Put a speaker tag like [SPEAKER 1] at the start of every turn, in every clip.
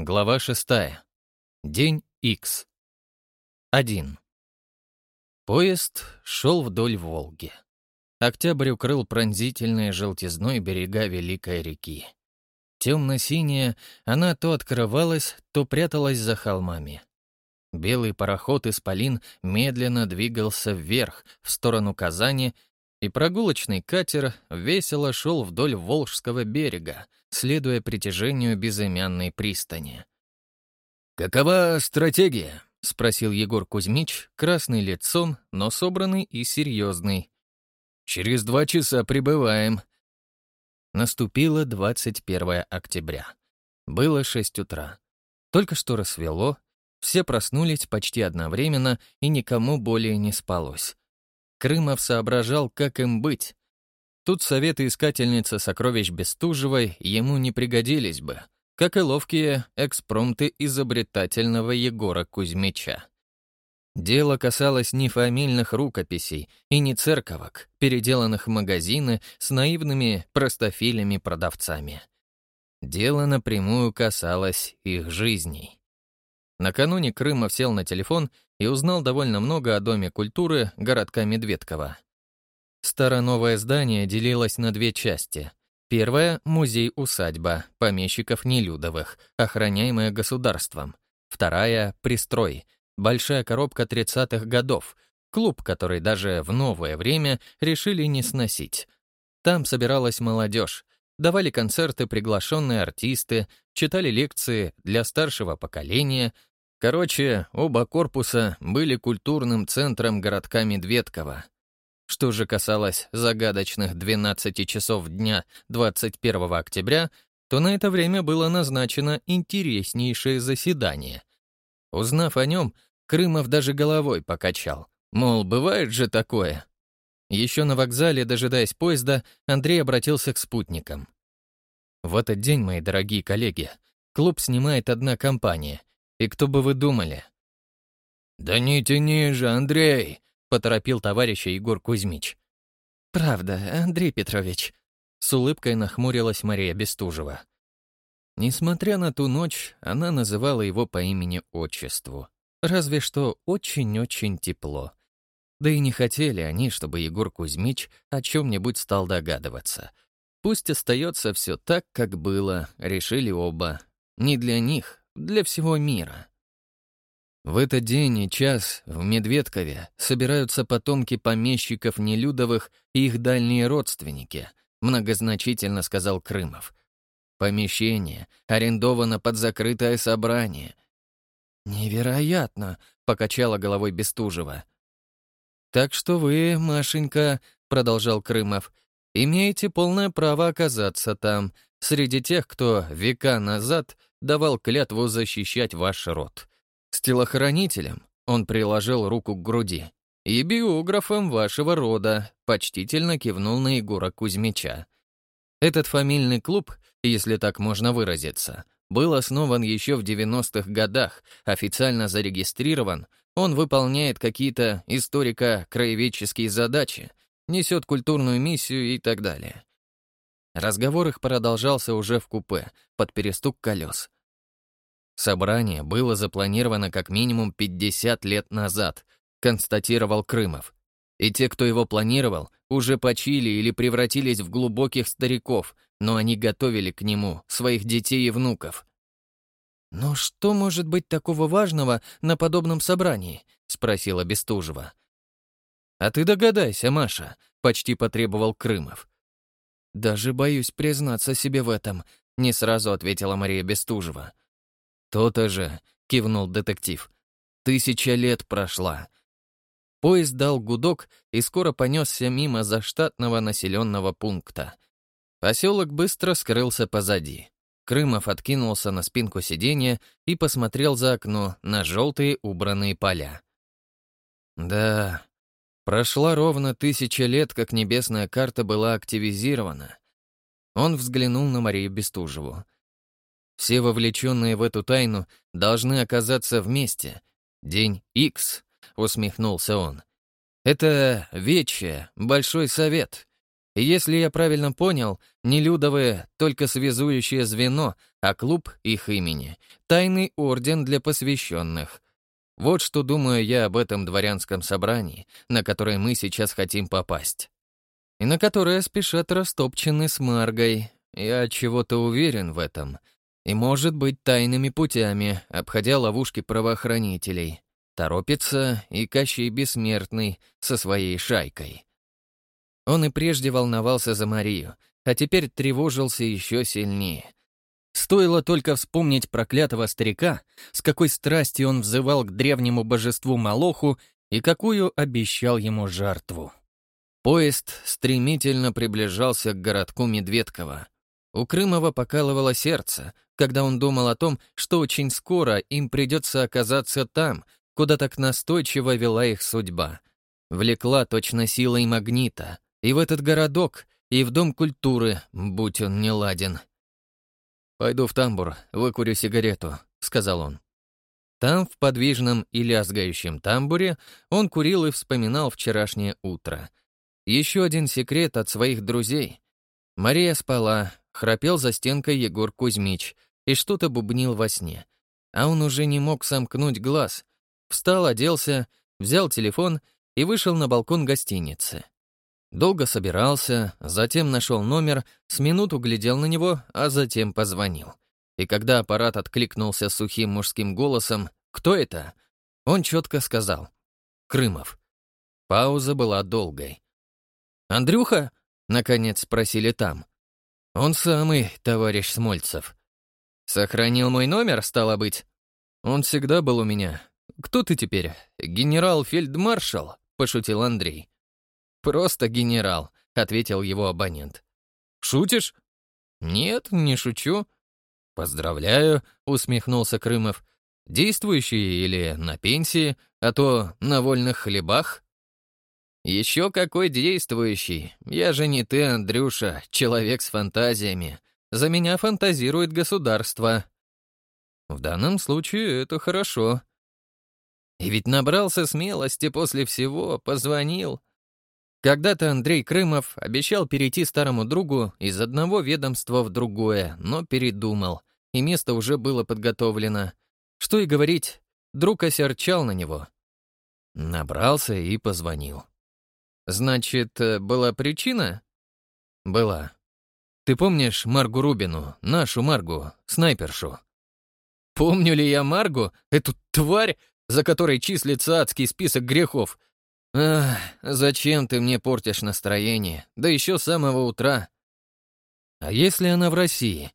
[SPEAKER 1] Глава 6. День X. 1. Поезд шел вдоль Волги. Октябрь укрыл пронзительные желтизной берега Великой реки. Темно-синяя, она то открывалась, то пряталась за холмами. Белый пароход «Исполин» медленно двигался вверх, в сторону Казани, и прогулочный катер весело шел вдоль Волжского берега, следуя притяжению безымянной пристани. «Какова стратегия?» — спросил Егор Кузьмич, красный лицом, но собранный и серьезный. «Через два часа прибываем». Наступило 21 октября. Было 6 утра. Только что рассвело, все проснулись почти одновременно, и никому более не спалось. Крымов соображал, как им быть. Тут советы искательницы сокровищ Бестужевой ему не пригодились бы, как и ловкие экспромты изобретательного Егора Кузьмича. Дело касалось не фамильных рукописей и не церковок, переделанных в магазины с наивными простофилями-продавцами. Дело напрямую касалось их жизней. Накануне Крымов сел на телефон и узнал довольно много о Доме культуры городка Медведково. Старо-новое здание делилось на две части. Первая — музей-усадьба помещиков Нелюдовых, охраняемая государством. Вторая — пристрой, большая коробка 30-х годов, клуб, который даже в новое время решили не сносить. Там собиралась молодежь, давали концерты приглашенные артисты, читали лекции для старшего поколения — Короче, оба корпуса были культурным центром городка Медведково. Что же касалось загадочных 12 часов дня 21 октября, то на это время было назначено интереснейшее заседание. Узнав о нем, Крымов даже головой покачал. Мол, бывает же такое. Еще на вокзале, дожидаясь поезда, Андрей обратился к спутникам. В этот день, мои дорогие коллеги, клуб снимает одна компания, и кто бы вы думали? «Да не тяни же, Андрей!» — поторопил товарища Егор Кузьмич.
[SPEAKER 2] «Правда, Андрей Петрович», — с улыбкой нахмурилась Мария Бестужева.
[SPEAKER 1] Несмотря на ту ночь, она называла его по имени-отчеству. Разве что очень-очень тепло. Да и не хотели они, чтобы Егор Кузьмич о чем-нибудь стал догадываться. Пусть остается все так, как было, решили оба. Не для них, для всего мира. В этот день и час в Медведкове собираются потомки помещиков Нелюдовых и их дальние родственники, многозначительно сказал Крымов. Помещение арендовано под закрытое собрание.
[SPEAKER 2] «Невероятно!» — покачала головой Бестужева.
[SPEAKER 1] «Так что вы, Машенька, — продолжал Крымов, — имеете полное право оказаться там, среди тех, кто века назад давал клятву защищать ваш род. С телохранителем он приложил руку к груди. И биографом вашего рода почтительно кивнул на Егора Кузьмича. Этот фамильный клуб, если так можно выразиться, был основан еще в 90-х годах, официально зарегистрирован, он выполняет какие-то историко-краеведческие задачи, несет культурную миссию и так далее. Разговор их продолжался уже в купе, под перестук колес. Собрание было запланировано как минимум 50 лет назад, констатировал Крымов. И те, кто его планировал, уже почили или превратились в глубоких стариков, но они готовили к нему своих детей и внуков.
[SPEAKER 2] «Но что может быть такого важного на подобном собрании?» — спросила Бестужева.
[SPEAKER 1] «А ты догадайся, Маша», — почти потребовал Крымов.
[SPEAKER 2] «Даже боюсь признаться себе в этом», — не сразу ответила Мария Бестужева.
[SPEAKER 1] «То-то же», — кивнул детектив. «Тысяча лет прошла». Поезд дал гудок и скоро понесся мимо заштатного населенного пункта. Поселок быстро скрылся позади. Крымов откинулся на спинку сиденья и посмотрел за окно на желтые убранные поля. Да, Прошла ровно тысяча лет, как небесная карта была активизирована. Он взглянул на Марию Бестужеву. Все вовлеченные в эту тайну должны оказаться вместе. День X, усмехнулся он. Это вече, большой совет. И если я правильно понял, не Людовы — только связующее звено, а клуб их имени — тайный орден для посвященных. Вот что думаю я об этом дворянском собрании, на которое мы сейчас хотим попасть. И на которое спешат растопчены с Маргой. Я чего-то уверен в этом. И, может быть, тайными путями, обходя ловушки правоохранителей. Торопится и Кощей Бессмертный со своей шайкой. Он и прежде волновался за Марию, а теперь тревожился еще сильнее. Стоило только вспомнить проклятого старика, с какой страстью он взывал к древнему божеству Малоху и какую обещал ему жертву. Поезд стремительно приближался к городку Медведково. У Крымова покалывало сердце, когда он думал о том, что очень скоро им придется оказаться там, куда так настойчиво вела их судьба. Влекла точно силой магнита, и в этот городок, и в Дом культуры, будь он не ладен. «Пойду в тамбур, выкурю сигарету», — сказал он. Там, в подвижном и лязгающем тамбуре, он курил и вспоминал вчерашнее утро. Еще один секрет от своих друзей. Мария спала, храпел за стенкой Егор Кузьмич и что-то бубнил во сне. А он уже не мог сомкнуть глаз. Встал, оделся, взял телефон и вышел на балкон гостиницы. Долго собирался, затем нашел номер, с минуту глядел на него, а затем позвонил. И когда аппарат откликнулся сухим мужским голосом «Кто это?», он четко сказал «Крымов». Пауза была долгой. «Андрюха?» — наконец спросили там. «Он самый, товарищ Смольцев». «Сохранил мой номер, стало быть?» «Он всегда был у меня. Кто ты теперь? Генерал-фельдмаршал?» — пошутил Андрей. «Просто генерал», — ответил его абонент. «Шутишь?» «Нет, не шучу». «Поздравляю», — усмехнулся Крымов. «Действующий или на пенсии, а то на вольных хлебах?» «Еще какой действующий. Я же не ты, Андрюша, человек с фантазиями. За меня фантазирует государство». «В данном случае это хорошо». «И ведь набрался смелости после всего, позвонил. Когда-то Андрей Крымов обещал перейти старому другу из одного ведомства в другое, но передумал, и место уже было подготовлено. Что и говорить, друг осерчал на него. Набрался и позвонил. «Значит, э, была причина?» «Была. Ты помнишь Маргу Рубину, нашу Маргу, снайпершу?» «Помню ли я Маргу, эту тварь, за которой числится адский список грехов, «Ах, зачем ты мне портишь настроение? Да еще с самого утра». «А если она в России?»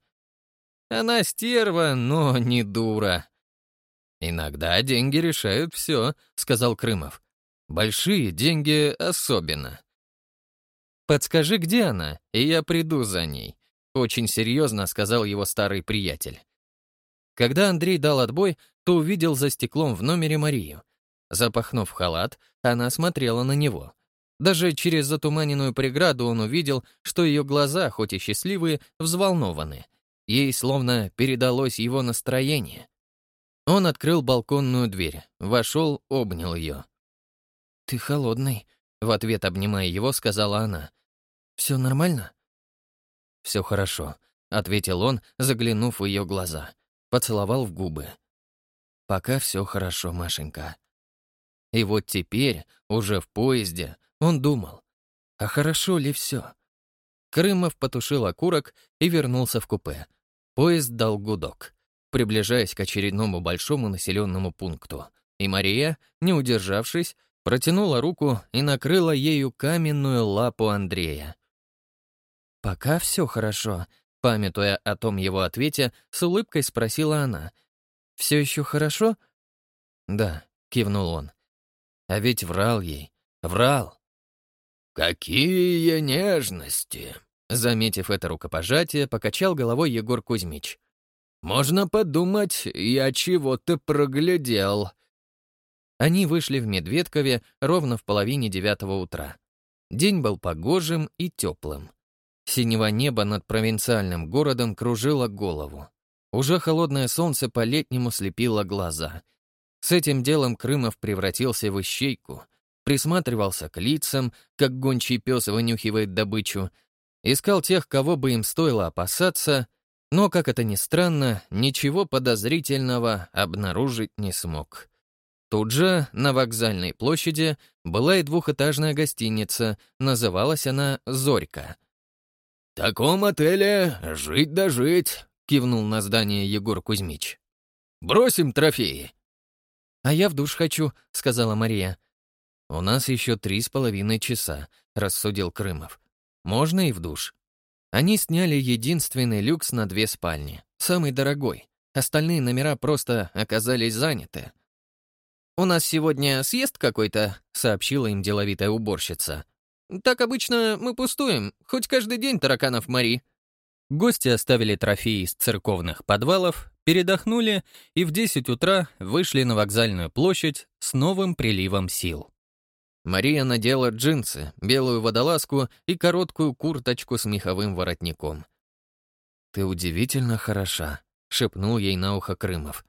[SPEAKER 1] «Она стерва, но не дура». «Иногда деньги решают все», — сказал Крымов. «Большие деньги особенно». «Подскажи, где она, и я приду за ней», — очень серьезно сказал его старый приятель. Когда Андрей дал отбой, то увидел за стеклом в номере Марию. Запахнув халат, она смотрела на него. Даже через затуманенную преграду он увидел, что ее глаза, хоть и счастливые, взволнованы. Ей словно передалось его настроение. Он открыл балконную дверь, вошел, обнял ее. «Ты холодный», — в ответ обнимая его, сказала она. «Все нормально?» «Все хорошо», — ответил он, заглянув в ее глаза. Поцеловал в губы. «Пока все хорошо, Машенька». И вот теперь, уже в поезде, он думал, а хорошо ли все? Крымов потушил окурок и вернулся в купе. Поезд дал гудок, приближаясь к очередному большому населенному пункту. И Мария, не удержавшись, протянула руку и накрыла ею каменную лапу Андрея. «Пока все хорошо», — памятуя о том его ответе, с улыбкой спросила она. «Все еще хорошо?» «Да», — кивнул он. А ведь врал ей. Врал.
[SPEAKER 3] «Какие нежности!»
[SPEAKER 1] Заметив это рукопожатие, покачал головой Егор Кузьмич.
[SPEAKER 3] «Можно подумать, я чего-то проглядел».
[SPEAKER 1] Они вышли в Медведкове ровно в половине девятого утра. День был погожим и теплым. Синего неба над провинциальным городом кружило голову. Уже холодное солнце по-летнему слепило глаза — с этим делом Крымов превратился в ищейку.
[SPEAKER 2] присматривался к лицам, как гончий пес вынюхивает добычу, искал тех, кого бы им стоило опасаться, но, как это ни странно, ничего подозрительного обнаружить не смог. Тут же, на вокзальной площади, была и двухэтажная гостиница, называлась она «Зорька».
[SPEAKER 3] «В таком отеле жить да жить», — кивнул на здание Егор Кузьмич. «Бросим трофеи».
[SPEAKER 2] «А я в душ хочу», — сказала Мария. «У нас еще три с половиной часа», — рассудил Крымов. «Можно и в душ». Они сняли единственный люкс на две спальни, самый дорогой. Остальные номера просто оказались заняты. «У нас сегодня съезд какой-то», — сообщила им деловитая уборщица. «Так обычно мы пустуем, хоть каждый день тараканов Мари». Гости оставили трофеи из церковных подвалов, передохнули и в 10 утра вышли на вокзальную площадь с новым приливом сил. Мария надела джинсы, белую водолазку и короткую курточку с меховым воротником. «Ты удивительно хороша», — шепнул ей на ухо Крымов.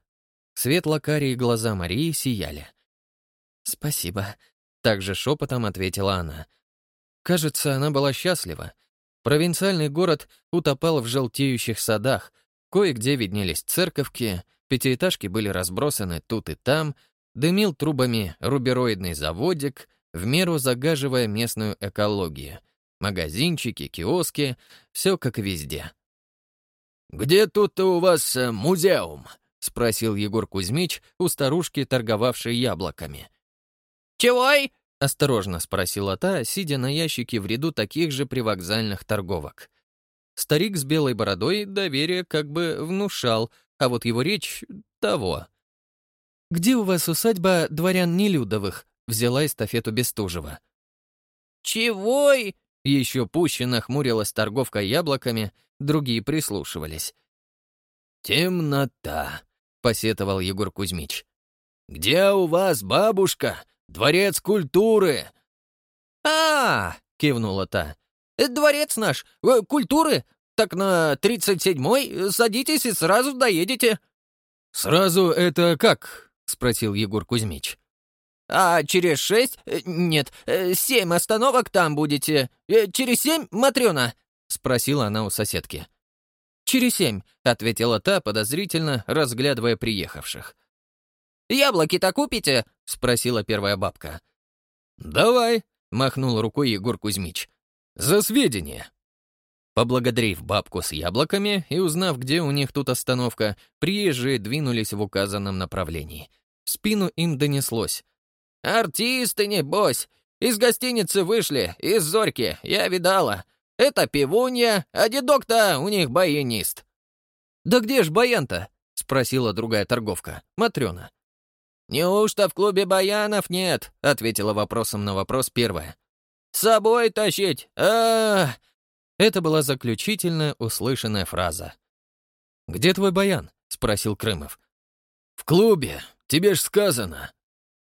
[SPEAKER 2] Светло-карие глаза Марии сияли. «Спасибо», — также шепотом ответила она. Кажется, она была счастлива. Провинциальный город утопал в желтеющих садах, кое-где виднелись церковки, пятиэтажки были разбросаны тут и там, дымил трубами рубероидный заводик, в меру загаживая местную экологию. Магазинчики, киоски — все как везде.
[SPEAKER 3] «Где тут у вас э, музеум?» — спросил Егор Кузьмич у старушки, торговавшей яблоками.
[SPEAKER 2] «Чегой?» — осторожно спросила та, сидя на ящике в ряду таких же привокзальных торговок. Старик с белой бородой доверие как бы внушал, а вот его речь — того. «Где у вас усадьба дворян Нелюдовых?» взяла эстафету Бестужева.
[SPEAKER 4] «Чегой?»
[SPEAKER 2] Еще пуще нахмурилась торговка яблоками, другие прислушивались.
[SPEAKER 3] «Темнота», — посетовал Егор Кузьмич. «Где у вас, бабушка? Дворец культуры!»
[SPEAKER 4] «А, -а, кивнула та. «Дворец наш, э, культуры? Так на тридцать седьмой садитесь и сразу доедете».
[SPEAKER 3] «Сразу это как?» — спросил Егор Кузьмич.
[SPEAKER 4] А через шесть... Э, нет, э, семь остановок там будете. Э, через семь, Матрёна?» — спросила она у соседки.
[SPEAKER 2] «Через семь», — ответила та, подозрительно разглядывая приехавших.
[SPEAKER 4] «Яблоки-то купите?»
[SPEAKER 2] — спросила первая бабка.
[SPEAKER 3] «Давай», —
[SPEAKER 2] махнул рукой Егор Кузьмич.
[SPEAKER 3] «За сведения».
[SPEAKER 2] Поблагодарив бабку с яблоками и узнав, где у них тут остановка, приезжие двинулись в указанном направлении. В спину им донеслось.
[SPEAKER 4] «Артисты, небось! Из гостиницы вышли, из Зорьки, я видала. Это пивунья, а дедок-то у них баянист».
[SPEAKER 2] «Да где ж баян-то?» — спросила другая торговка, Матрёна.
[SPEAKER 4] «Неужто в клубе баянов нет?» — ответила вопросом на вопрос первая. «С собой тащить? а,
[SPEAKER 2] Это была заключительная услышанная фраза. «Где твой баян?» — спросил Крымов.
[SPEAKER 3] «В клубе. Тебе ж сказано»,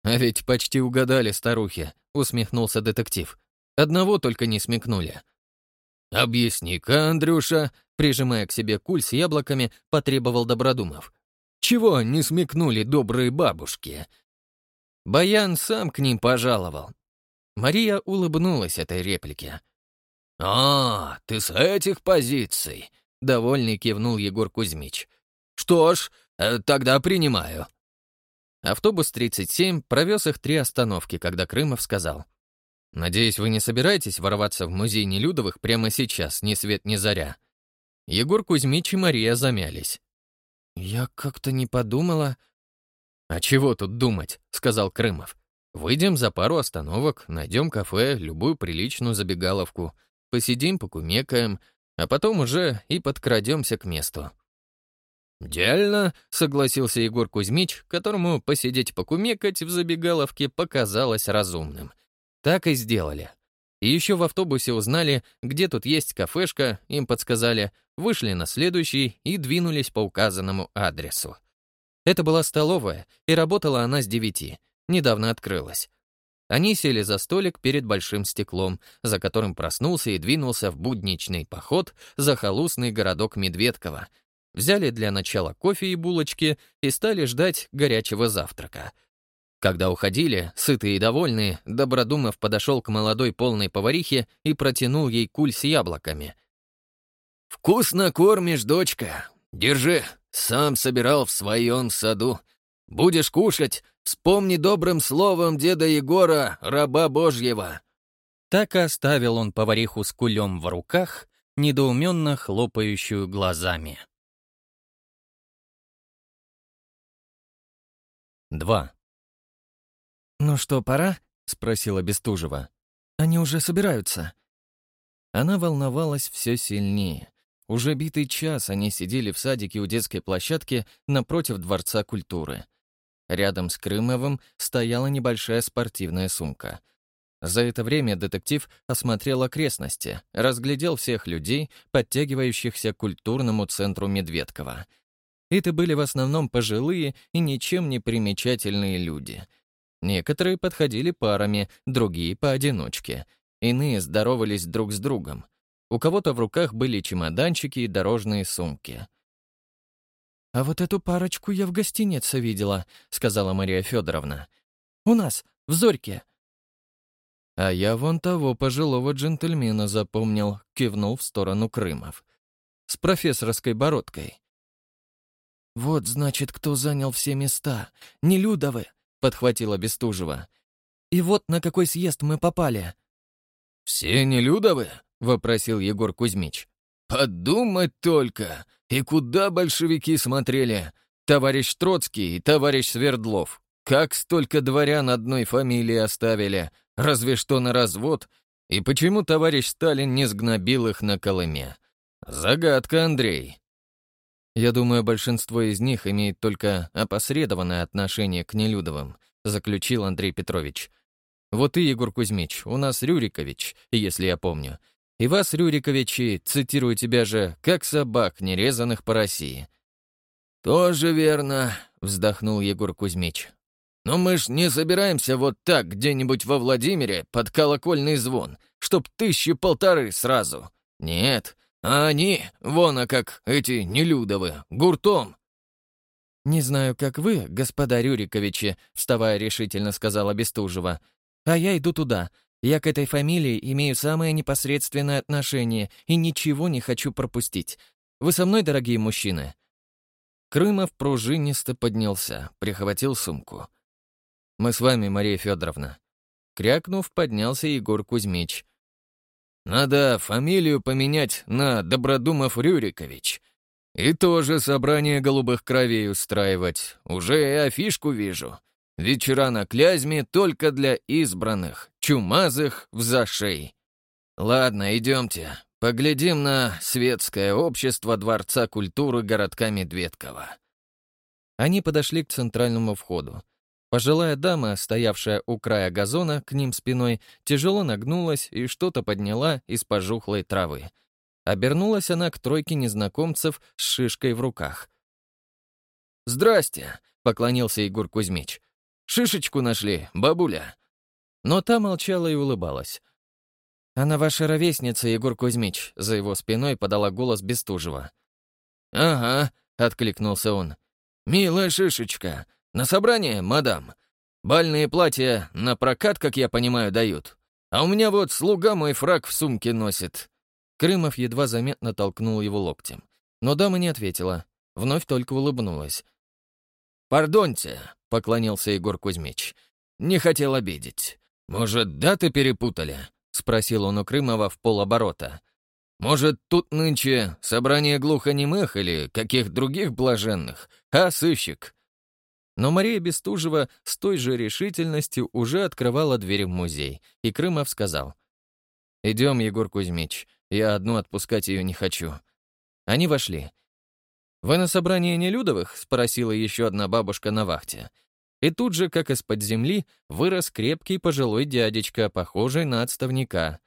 [SPEAKER 2] «А ведь почти угадали, старухи», — усмехнулся детектив. «Одного только не смекнули».
[SPEAKER 3] «Объясни-ка, Андрюша», — прижимая к себе куль с яблоками, потребовал Добродумов. «Чего не смекнули добрые бабушки?»
[SPEAKER 2] Баян сам к ним пожаловал. Мария улыбнулась этой реплике.
[SPEAKER 3] «А, ты с этих позиций», — довольный кивнул Егор Кузьмич. «Что ж, э, тогда принимаю».
[SPEAKER 2] Автобус 37 провез их три остановки, когда Крымов сказал. «Надеюсь, вы не собираетесь ворваться в музей Нелюдовых прямо сейчас, ни свет ни заря?» Егор Кузьмич и Мария замялись. «Я как-то не подумала...» «А чего тут думать?» — сказал Крымов. «Выйдем за пару остановок, найдем кафе, любую приличную забегаловку, посидим, покумекаем, а потом уже и подкрадемся к месту.
[SPEAKER 3] «Дельно», — согласился Егор Кузьмич, которому посидеть покумекать в забегаловке показалось разумным.
[SPEAKER 2] Так и сделали. И еще в автобусе узнали, где тут есть кафешка, им подсказали, вышли на следующий и двинулись по указанному адресу. Это была столовая, и работала она с девяти, недавно открылась. Они сели за столик перед большим стеклом, за которым проснулся и двинулся в будничный поход захолустный городок Медведково, взяли для начала кофе и булочки и стали ждать горячего завтрака. Когда уходили, сытые и довольные, Добродумов подошел к молодой полной поварихе и протянул ей куль с яблоками.
[SPEAKER 3] «Вкусно кормишь, дочка. Держи, сам собирал в своем саду. Будешь кушать, вспомни добрым словом деда Егора, раба Божьего».
[SPEAKER 2] Так и оставил он повариху с кулем в руках, недоуменно хлопающую глазами. 2.
[SPEAKER 1] «Ну что, пора?» — спросила Бестужева. «Они уже собираются». Она волновалась все сильнее. Уже битый час они сидели в садике у детской площадки напротив Дворца культуры. Рядом с Крымовым стояла небольшая спортивная сумка. За это время детектив осмотрел окрестности, разглядел всех людей, подтягивающихся к культурному центру Медведкова. Это были в основном пожилые и ничем не примечательные люди — Некоторые подходили парами, другие — поодиночке. Иные здоровались друг с другом. У кого-то в руках были чемоданчики и дорожные сумки. «А вот эту парочку я в гостинице видела», — сказала Мария Федоровна. «У нас, в Зорьке». «А я вон того пожилого джентльмена запомнил», — кивнул в сторону Крымов. «С профессорской бородкой». «Вот, значит, кто занял все места. Нелюдовы подхватила Бестужева. «И вот на какой съезд мы попали».
[SPEAKER 3] «Все Нелюдовы?» — вопросил Егор Кузьмич. «Подумать только! И куда большевики смотрели? Товарищ Троцкий и товарищ Свердлов. Как столько дворян одной фамилии оставили, разве что на развод? И почему товарищ Сталин не сгнобил их на Колыме? Загадка, Андрей.
[SPEAKER 1] Я думаю, большинство из них имеет только опосредованное отношение к Нелюдовым, заключил Андрей Петрович. Вот и Егор Кузьмич, у нас Рюрикович, если я помню. И вас, Рюриковичи, цитирую тебя же, как собак, нерезанных по России.
[SPEAKER 3] «Тоже верно», — вздохнул Егор Кузьмич. «Но мы ж не собираемся вот так где-нибудь во Владимире под колокольный звон, чтоб тысячи полторы сразу. Нет, а они, вон, а как эти нелюдовы, гуртом.
[SPEAKER 1] «Не знаю, как вы, господа Рюриковичи», — вставая решительно сказала Бестужева. «А я иду туда. Я к этой фамилии имею самое непосредственное отношение и ничего не хочу пропустить. Вы со мной, дорогие мужчины?» Крымов пружинисто поднялся, прихватил сумку. «Мы с вами, Мария Федоровна». Крякнув, поднялся Егор Кузьмич.
[SPEAKER 3] Надо фамилию поменять на Добродумов Рюрикович. И тоже собрание голубых кровей устраивать. Уже и афишку вижу. Вечера на Клязьме только для избранных, чумазых в зашей. Ладно, идемте. Поглядим на светское общество Дворца культуры городка Медведкова.
[SPEAKER 1] Они подошли к центральному входу. Пожилая дама, стоявшая у края газона к ним спиной, тяжело нагнулась и что-то подняла из пожухлой травы. Обернулась она к тройке незнакомцев с шишкой в руках.
[SPEAKER 3] «Здрасте!» — поклонился Егор Кузьмич. «Шишечку нашли, бабуля!»
[SPEAKER 1] Но та молчала и улыбалась. «Она ваша ровесница, Егор Кузьмич», — за его спиной подала голос Бестужева.
[SPEAKER 3] «Ага», — откликнулся он. «Милая Шишечка, «На собрание, мадам. Бальные платья на прокат, как я понимаю, дают. А у меня вот слуга мой фраг в сумке носит».
[SPEAKER 1] Крымов едва заметно толкнул его локтем. Но дама не ответила, вновь только улыбнулась.
[SPEAKER 3] «Пардоньте», — поклонился Егор Кузьмич. «Не хотел обидеть. Может, даты перепутали?» — спросил он у Крымова в полоборота. «Может, тут нынче собрание глухонемых или каких других блаженных, а сыщик?
[SPEAKER 1] Но Мария Бестужева с той же решительностью уже открывала дверь в музей, и Крымов сказал, «Идем, Егор Кузьмич, я одну отпускать ее не хочу». Они вошли. «Вы на собрании Нелюдовых?» — спросила еще одна бабушка на вахте. И тут же, как из-под земли, вырос крепкий пожилой дядечка, похожий на отставника.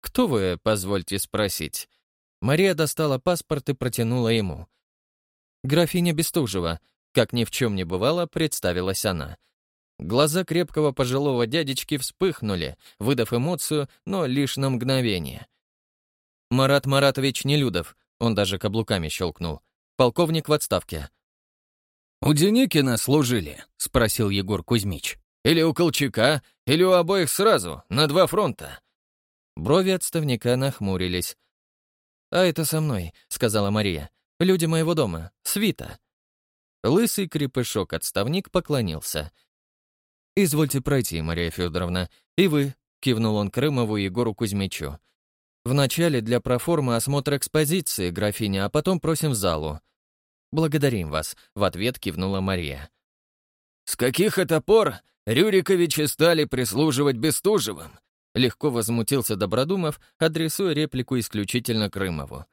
[SPEAKER 1] «Кто вы, позвольте спросить?» Мария достала паспорт и протянула ему. «Графиня Бестужева», как ни в чем не бывало, представилась она. Глаза крепкого пожилого дядечки вспыхнули, выдав эмоцию, но лишь на мгновение. «Марат Маратович Нелюдов», он даже каблуками щелкнул, «полковник в отставке».
[SPEAKER 3] «У Деникина служили?» — спросил Егор Кузьмич. «Или у Колчака, или у обоих сразу, на два фронта?»
[SPEAKER 2] Брови отставника нахмурились. «А это со мной», — сказала Мария. «Люди моего дома. Свита». Лысый крепышок-отставник поклонился. «Извольте пройти, Мария Федоровна. И вы», — кивнул он Крымову Егору Кузьмичу. «Вначале для проформы осмотр экспозиции, графиня, а потом просим в залу». «Благодарим вас», — в ответ кивнула Мария.
[SPEAKER 3] «С каких это пор Рюриковичи стали прислуживать Бестужевым?» Легко возмутился Добродумов, адресуя реплику исключительно Крымову.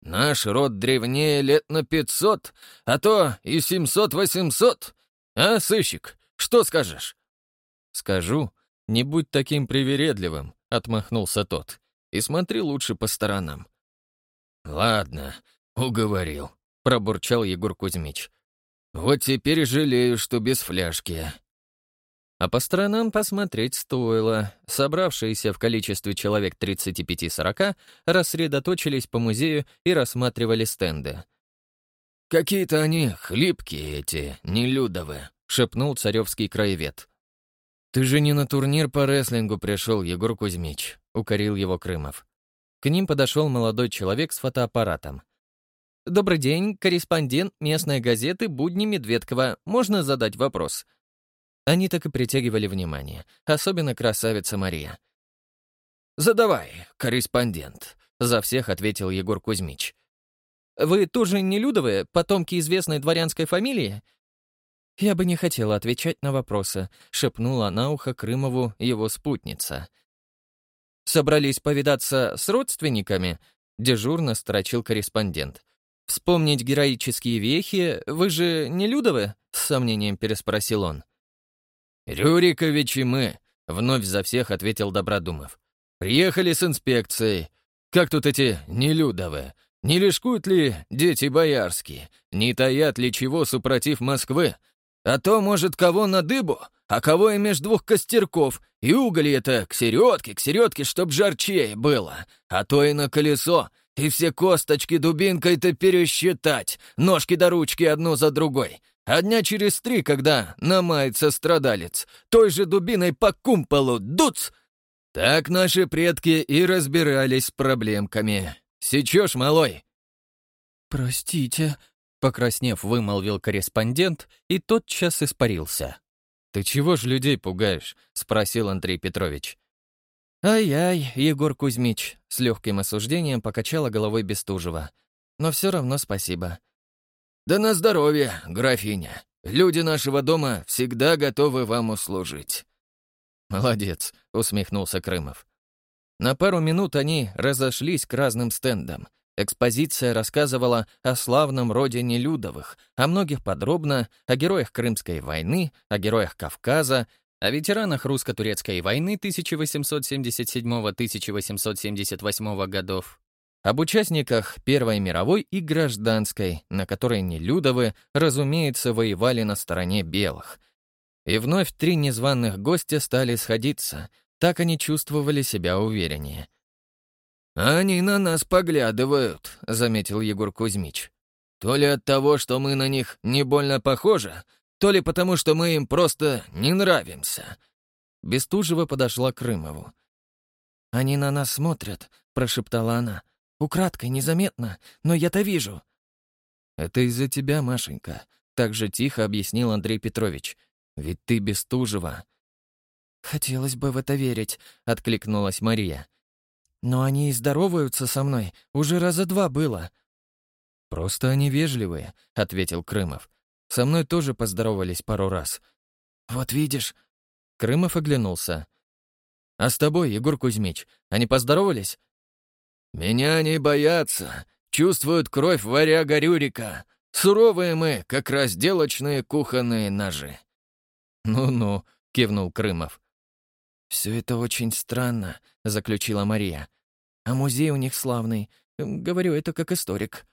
[SPEAKER 3] «Наш род древнее лет на пятьсот, а то и семьсот-восемьсот. А, сыщик, что скажешь?»
[SPEAKER 2] «Скажу, не будь таким привередливым», — отмахнулся тот. «И смотри лучше по сторонам».
[SPEAKER 3] «Ладно, уговорил», — пробурчал Егор Кузьмич. «Вот теперь жалею, что без фляжки».
[SPEAKER 2] А по сторонам посмотреть стоило. Собравшиеся в количестве человек 35-40 рассредоточились по музею и рассматривали стенды.
[SPEAKER 3] «Какие-то они хлипкие эти, нелюдовые», — шепнул царевский краевед.
[SPEAKER 2] «Ты же не на турнир по рестлингу пришел, Егор Кузьмич», — укорил его Крымов. К ним подошел молодой человек с фотоаппаратом. «Добрый день, корреспондент местной газеты «Будни Медведкова». Можно задать вопрос?» Они так и притягивали внимание, особенно красавица Мария.
[SPEAKER 3] «Задавай, корреспондент», — за всех ответил Егор Кузьмич.
[SPEAKER 2] «Вы тоже не Людовы, потомки известной дворянской фамилии?» «Я бы не хотела отвечать на вопросы», — шепнула на ухо Крымову его спутница. «Собрались повидаться с родственниками?» — дежурно строчил корреспондент. «Вспомнить героические вехи? Вы же не Людовы?» — с сомнением переспросил он.
[SPEAKER 3] «Рюрикович и мы», — вновь за всех ответил Добродумов. «Приехали с инспекцией. Как тут эти нелюдовые? Не лишкуют ли дети боярские? Не таят ли чего супротив Москвы? А то, может, кого на дыбу, а кого и меж двух костерков, и уголь это к середке, к середке, чтоб жарчее было, а то и на колесо, и все косточки дубинкой-то пересчитать, ножки до ручки одну за другой. А дня через три, когда намается страдалец, той же дубиной по кумполу дуц! Так наши предки и разбирались с проблемками. Сечешь, малой?»
[SPEAKER 2] «Простите», — покраснев, вымолвил корреспондент и тотчас испарился.
[SPEAKER 1] «Ты чего ж людей пугаешь?» — спросил Андрей Петрович.
[SPEAKER 2] «Ай-ай, Егор Кузьмич», — с легким осуждением покачала головой Бестужева. «Но все равно спасибо.
[SPEAKER 3] «Да на здоровье, графиня. Люди нашего дома всегда готовы вам услужить».
[SPEAKER 1] «Молодец», — усмехнулся Крымов. На пару минут они разошлись к разным стендам. Экспозиция рассказывала о славном роде Нелюдовых, о многих подробно, о героях Крымской войны, о героях Кавказа, о ветеранах русско-турецкой войны 1877-1878 годов, об участниках Первой мировой и Гражданской, на которой Нелюдовы, разумеется, воевали на стороне белых. И вновь три незваных гостя стали сходиться, так они чувствовали себя увереннее.
[SPEAKER 3] «Они на нас поглядывают», — заметил Егор Кузьмич. «То ли от того, что мы на них не больно похожи, то ли потому, что мы им просто не нравимся».
[SPEAKER 2] Бестужева подошла к Крымову. «Они на нас смотрят», — прошептала она. Украдкой, незаметно, но я-то вижу».
[SPEAKER 1] «Это из-за тебя, Машенька», — так же тихо объяснил Андрей Петрович. «Ведь ты Бестужева».
[SPEAKER 2] «Хотелось бы в это верить», — откликнулась Мария. «Но они и здороваются со мной. Уже раза два было».
[SPEAKER 1] «Просто они вежливые», — ответил Крымов. «Со мной тоже поздоровались пару раз».
[SPEAKER 2] «Вот видишь».
[SPEAKER 1] Крымов оглянулся. «А с тобой, Егор Кузьмич, они поздоровались?»
[SPEAKER 3] «Меня не боятся, чувствуют кровь варяга Рюрика. Суровые мы, как разделочные кухонные ножи».
[SPEAKER 1] «Ну-ну», — кивнул Крымов.
[SPEAKER 2] «Все это очень странно», — заключила Мария. «А музей у них славный. Говорю это как историк».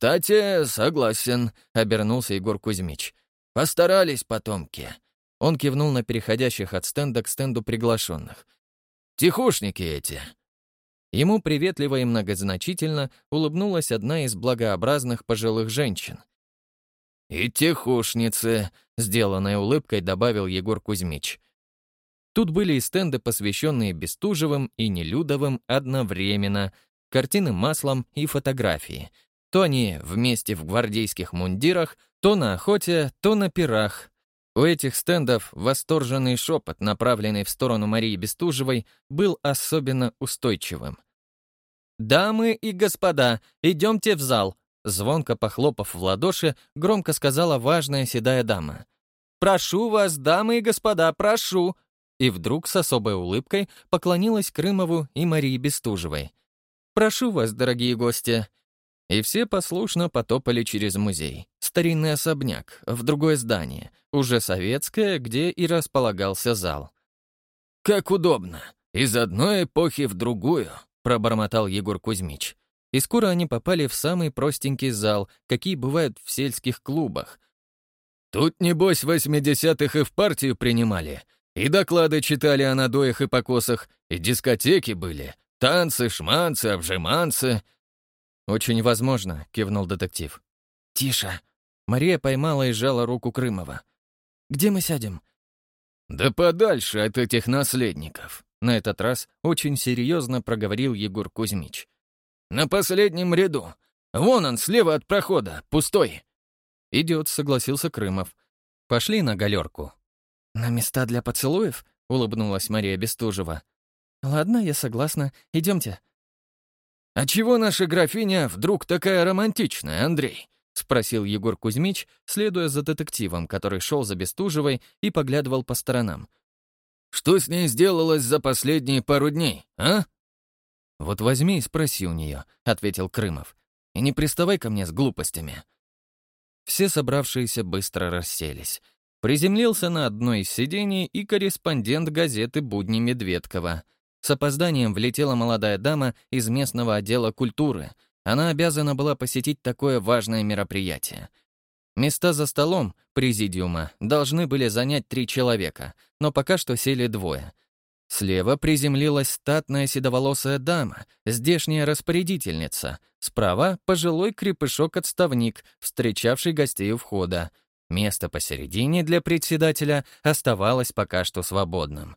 [SPEAKER 3] «Кстати, согласен», — обернулся Егор Кузьмич. «Постарались потомки».
[SPEAKER 1] Он кивнул на переходящих от стенда к стенду приглашенных.
[SPEAKER 3] «Тихушники эти.
[SPEAKER 1] Ему приветливо и многозначительно улыбнулась одна из благообразных пожилых женщин.
[SPEAKER 3] и техушницы», — сделанной улыбкой добавил Егор Кузьмич.
[SPEAKER 2] Тут были и стенды, посвященные Бестужевым и Нелюдовым одновременно, картины маслом и фотографии. То они вместе в гвардейских мундирах, то на охоте, то на пирах. У этих стендов восторженный шепот, направленный в сторону Марии Бестужевой, был особенно устойчивым. «Дамы и господа, идемте в зал!» Звонко похлопав в ладоши, громко сказала важная седая дама. «Прошу вас, дамы и господа, прошу!» И вдруг с особой улыбкой поклонилась Крымову и Марии Бестужевой. «Прошу вас, дорогие гости!» И все послушно потопали через музей. Старинный особняк, в другое здание, уже советское, где и располагался зал.
[SPEAKER 3] «Как удобно! Из одной эпохи в другую!» — пробормотал Егор Кузьмич.
[SPEAKER 2] И скоро они попали в самый простенький зал, какие бывают в сельских клубах.
[SPEAKER 3] «Тут, небось, восьмидесятых и в партию принимали, и доклады читали о надоях и покосах, и дискотеки были, танцы, шманцы, обжиманцы».
[SPEAKER 2] «Очень возможно», — кивнул детектив. «Тише». Мария поймала и сжала руку Крымова. «Где мы сядем?»
[SPEAKER 3] «Да подальше от этих наследников»,
[SPEAKER 2] на этот раз очень серьезно проговорил Егор Кузьмич.
[SPEAKER 3] «На последнем ряду. Вон он, слева от прохода, пустой».
[SPEAKER 2] «Идет», — согласился Крымов. «Пошли на галерку». «На места для поцелуев?» — улыбнулась Мария Бестужева. «Ладно, я согласна. Идемте».
[SPEAKER 3] «А чего наша графиня вдруг такая романтичная, Андрей?» — спросил Егор Кузьмич, следуя за детективом, который шел за Бестужевой и поглядывал по сторонам. Что с ней сделалось за последние пару дней, а?»
[SPEAKER 2] «Вот возьми и спроси у нее», — ответил Крымов. «И не приставай ко мне с глупостями». Все собравшиеся быстро расселись. Приземлился на одно из сидений и корреспондент газеты «Будни Медведкова». С опозданием влетела молодая дама из местного отдела культуры. Она обязана была посетить такое важное мероприятие — Места за столом президиума должны были занять три человека, но пока что сели двое. Слева приземлилась статная седоволосая дама, здешняя распорядительница. Справа — пожилой крепышок-отставник, встречавший гостей у входа. Место посередине для председателя оставалось пока что свободным.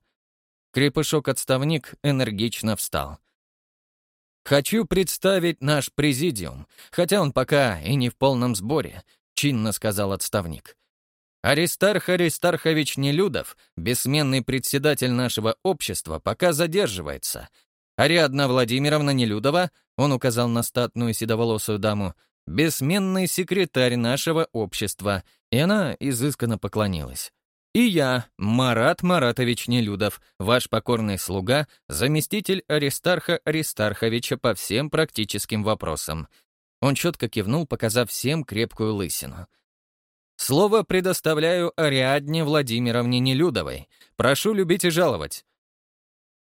[SPEAKER 2] Крепышок-отставник энергично встал. «Хочу представить наш президиум, хотя он пока и не в полном сборе. — чинно сказал отставник. «Аристарх Аристархович Нелюдов, бессменный председатель нашего общества, пока задерживается. Ариадна Владимировна Нелюдова, он указал на статную седоволосую даму, бессменный секретарь нашего общества, и она изысканно поклонилась. И я, Марат Маратович Нелюдов, ваш покорный слуга, заместитель Аристарха Аристарховича по всем практическим вопросам. Он четко кивнул, показав всем крепкую лысину. «Слово предоставляю Ариадне Владимировне Нелюдовой. Прошу любить и жаловать».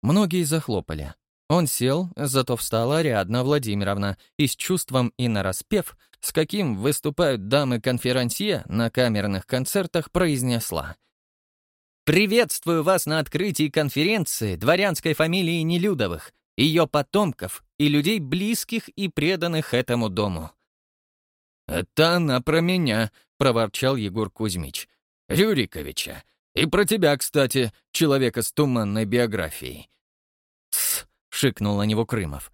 [SPEAKER 2] Многие захлопали. Он сел, зато встала Ариадна Владимировна и с чувством и нараспев, с каким выступают дамы-конферансье на камерных концертах, произнесла. «Приветствую вас на открытии конференции дворянской фамилии Нелюдовых ее потомков и людей, близких и преданных этому дому.
[SPEAKER 3] «Это она про меня», — проворчал Егор Кузьмич. «Рюриковича. И про тебя, кстати, человека с туманной биографией».
[SPEAKER 2] Шикнул на него Крымов.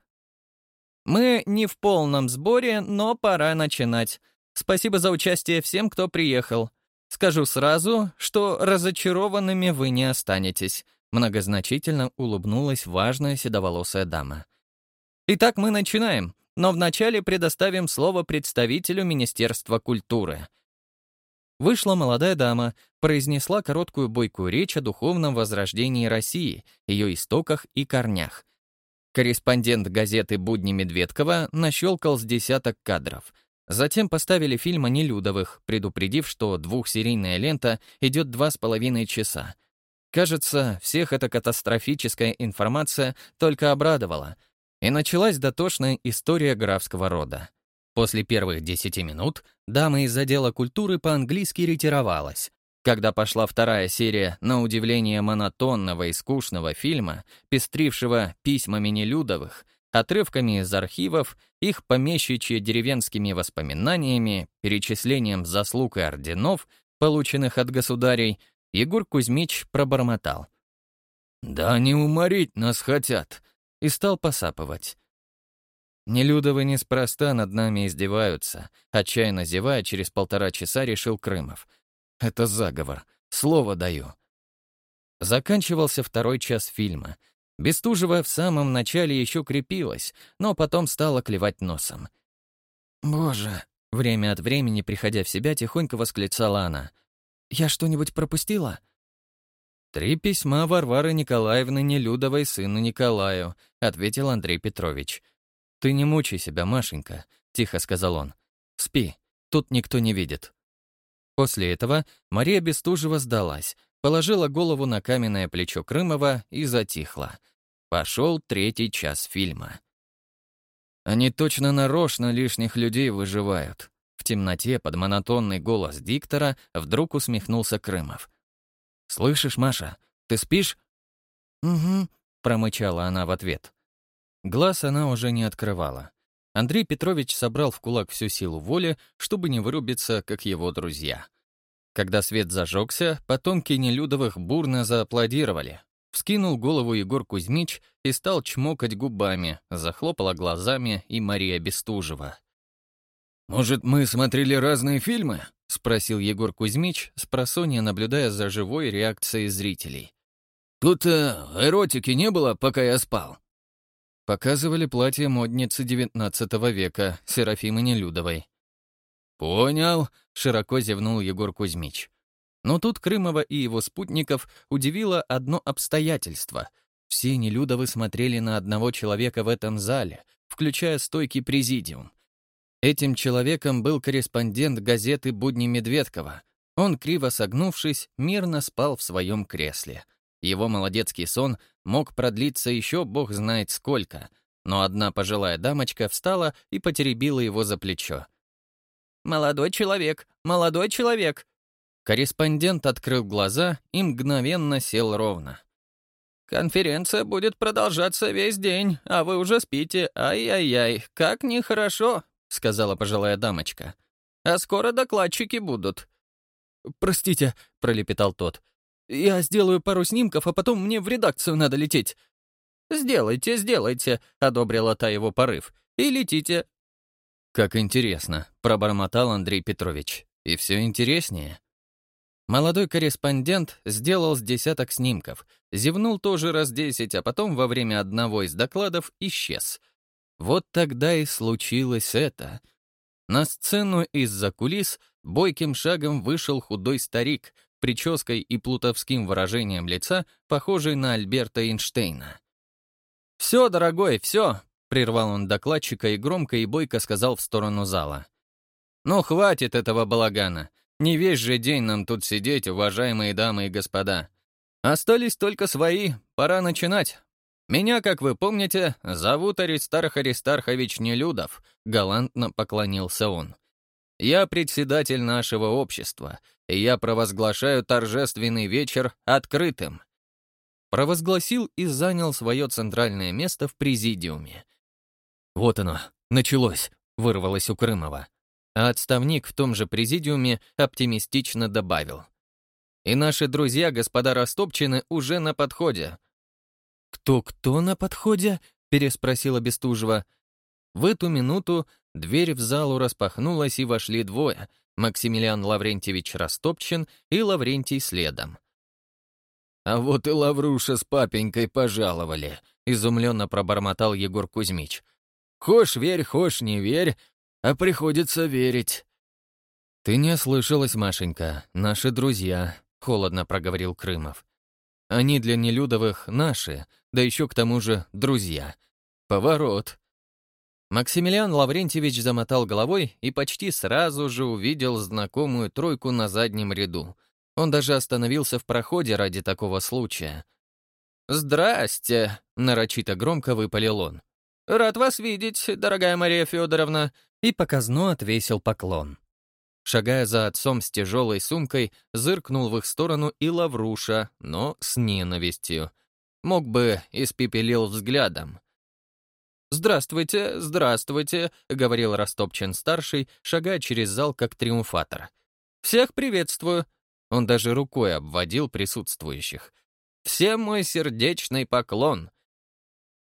[SPEAKER 2] «Мы не в полном сборе, но пора начинать. Спасибо за участие всем, кто приехал. Скажу сразу, что разочарованными вы не останетесь. Многозначительно улыбнулась важная седоволосая дама. Итак, мы начинаем, но вначале предоставим слово представителю Министерства культуры. Вышла молодая дама, произнесла короткую бойкую речь о духовном возрождении России, ее истоках и корнях. Корреспондент газеты «Будни Медведкова» нащелкал с десяток кадров. Затем поставили фильм о Нелюдовых, предупредив, что двухсерийная лента идет два с половиной часа — Кажется, всех эта катастрофическая информация только обрадовала. И началась дотошная история графского рода. После первых десяти минут дама из отдела культуры по-английски ретировалась. Когда пошла вторая серия, на удивление монотонного и скучного фильма, пестрившего письмами Нелюдовых,
[SPEAKER 1] отрывками из архивов, их помещичьи деревенскими воспоминаниями, перечислением заслуг и орденов, полученных от государей, Егор Кузьмич пробормотал. «Да не уморить нас хотят!» и стал посапывать. Нелюдовы неспроста над нами издеваются. Отчаянно зевая, через полтора часа решил Крымов. Это заговор. Слово даю. Заканчивался второй час фильма. Бестужева в самом начале еще крепилась, но потом стала клевать носом. «Боже!» — время от времени, приходя в себя, тихонько восклицала она. «Я что-нибудь пропустила?» «Три письма Варвары Николаевны Нелюдовой сыну Николаю», — ответил Андрей Петрович. «Ты не мучай себя, Машенька», — тихо сказал он. «Спи, тут никто не видит». После этого Мария Бестужева сдалась, положила голову на каменное плечо Крымова и затихла. Пошел третий час фильма. Они точно нарочно лишних людей выживают. В темноте под монотонный голос диктора вдруг усмехнулся Крымов. «Слышишь, Маша, ты спишь?» «Угу», — промычала она в ответ. Глаз она уже не открывала. Андрей Петрович собрал в кулак всю силу воли, чтобы не вырубиться, как его друзья. Когда свет зажегся, потомки Нелюдовых бурно зааплодировали. Вскинул голову Егор Кузьмич и стал чмокать губами, захлопала глазами и Мария Бестужева. «Может, мы смотрели разные фильмы?» — спросил Егор Кузьмич, с просонья наблюдая за живой реакцией зрителей. «Тут э, эротики не было, пока я спал». Показывали платье модницы XIX века Серафимы Нелюдовой. «Понял», — широко зевнул Егор Кузьмич. Но тут Крымова и его спутников удивило одно обстоятельство. Все Нелюдовы смотрели на одного человека в этом зале, включая стойкий президиум. Этим человеком был корреспондент газеты «Будни Медведкова». Он, криво согнувшись, мирно спал в своем кресле — его молодецкий сон мог продлиться еще бог знает сколько, но одна пожилая дамочка встала и потеребила его за плечо. «Молодой человек! Молодой человек!» Корреспондент открыл глаза и мгновенно сел ровно. «Конференция будет продолжаться весь день, а вы уже спите. Ай-яй-яй, как нехорошо», — сказала пожилая дамочка. «А скоро докладчики будут». «Простите», — пролепетал тот. Я сделаю пару снимков, а потом мне в редакцию надо лететь». «Сделайте, сделайте», — одобрила та его порыв. «И летите». «Как интересно», — пробормотал Андрей Петрович. «И все интереснее». Молодой корреспондент сделал с десяток снимков, зевнул тоже раз десять, а потом во время одного из докладов исчез. Вот тогда и случилось это. На сцену из-за кулис бойким шагом вышел худой старик, прической и плутовским выражением лица, похожий на Альберта Эйнштейна. «Все, дорогой, все!» — прервал он докладчика и громко и бойко сказал в сторону зала. «Ну, хватит этого балагана. Не весь же день нам тут сидеть, уважаемые дамы и господа. Остались только свои, пора начинать. Меня, как вы помните, зовут Аристарх Аристархович Нелюдов», — галантно поклонился он. «Я председатель нашего общества, и я провозглашаю торжественный вечер открытым». Провозгласил и занял свое центральное место в президиуме. «Вот оно, началось», — вырвалось у Крымова. А отставник в том же президиуме оптимистично добавил. «И наши друзья, господа Растопчины, уже на подходе». «Кто-кто на подходе?» — переспросила Бестужева. В эту минуту дверь в залу распахнулась, и вошли двое — Максимилиан Лаврентьевич Растопчин и Лаврентий следом. «А вот и Лавруша с папенькой пожаловали», — изумленно пробормотал Егор Кузьмич. «Хошь верь, хошь не верь, а приходится верить». «Ты не ослышалась, Машенька, наши друзья», — холодно проговорил Крымов. «Они для Нелюдовых наши, да еще к тому же друзья. Поворот». Максимилиан Лаврентьевич замотал головой и почти сразу же увидел знакомую тройку на заднем ряду. Он даже остановился в проходе ради такого случая. «Здрасте!» — нарочито громко выпалил он. «Рад вас видеть, дорогая Мария Федоровна!» И показно отвесил поклон. Шагая за отцом с тяжелой сумкой, зыркнул в их сторону и Лавруша, но с ненавистью. Мог бы, испепелил взглядом.
[SPEAKER 2] «Здравствуйте, здравствуйте», — говорил Растопчин-старший, шагая через зал как триумфатор. «Всех приветствую». Он даже рукой обводил присутствующих. «Всем мой сердечный поклон».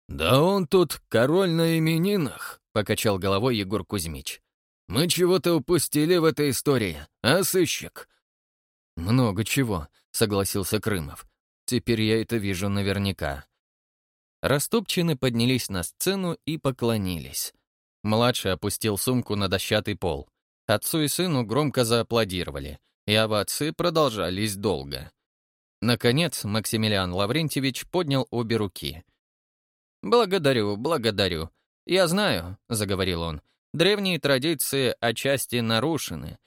[SPEAKER 3] «Да он тут король на именинах», — покачал головой Егор Кузьмич. «Мы чего-то упустили в этой истории, а сыщик?»
[SPEAKER 2] «Много чего», — согласился Крымов. «Теперь я это вижу наверняка». Растопчины поднялись на сцену и поклонились. Младший опустил сумку на дощатый пол. Отцу и сыну громко зааплодировали, и овации продолжались долго. Наконец, Максимилиан Лаврентьевич поднял обе руки. «Благодарю, благодарю. Я знаю», — заговорил он, — «древние традиции отчасти нарушены.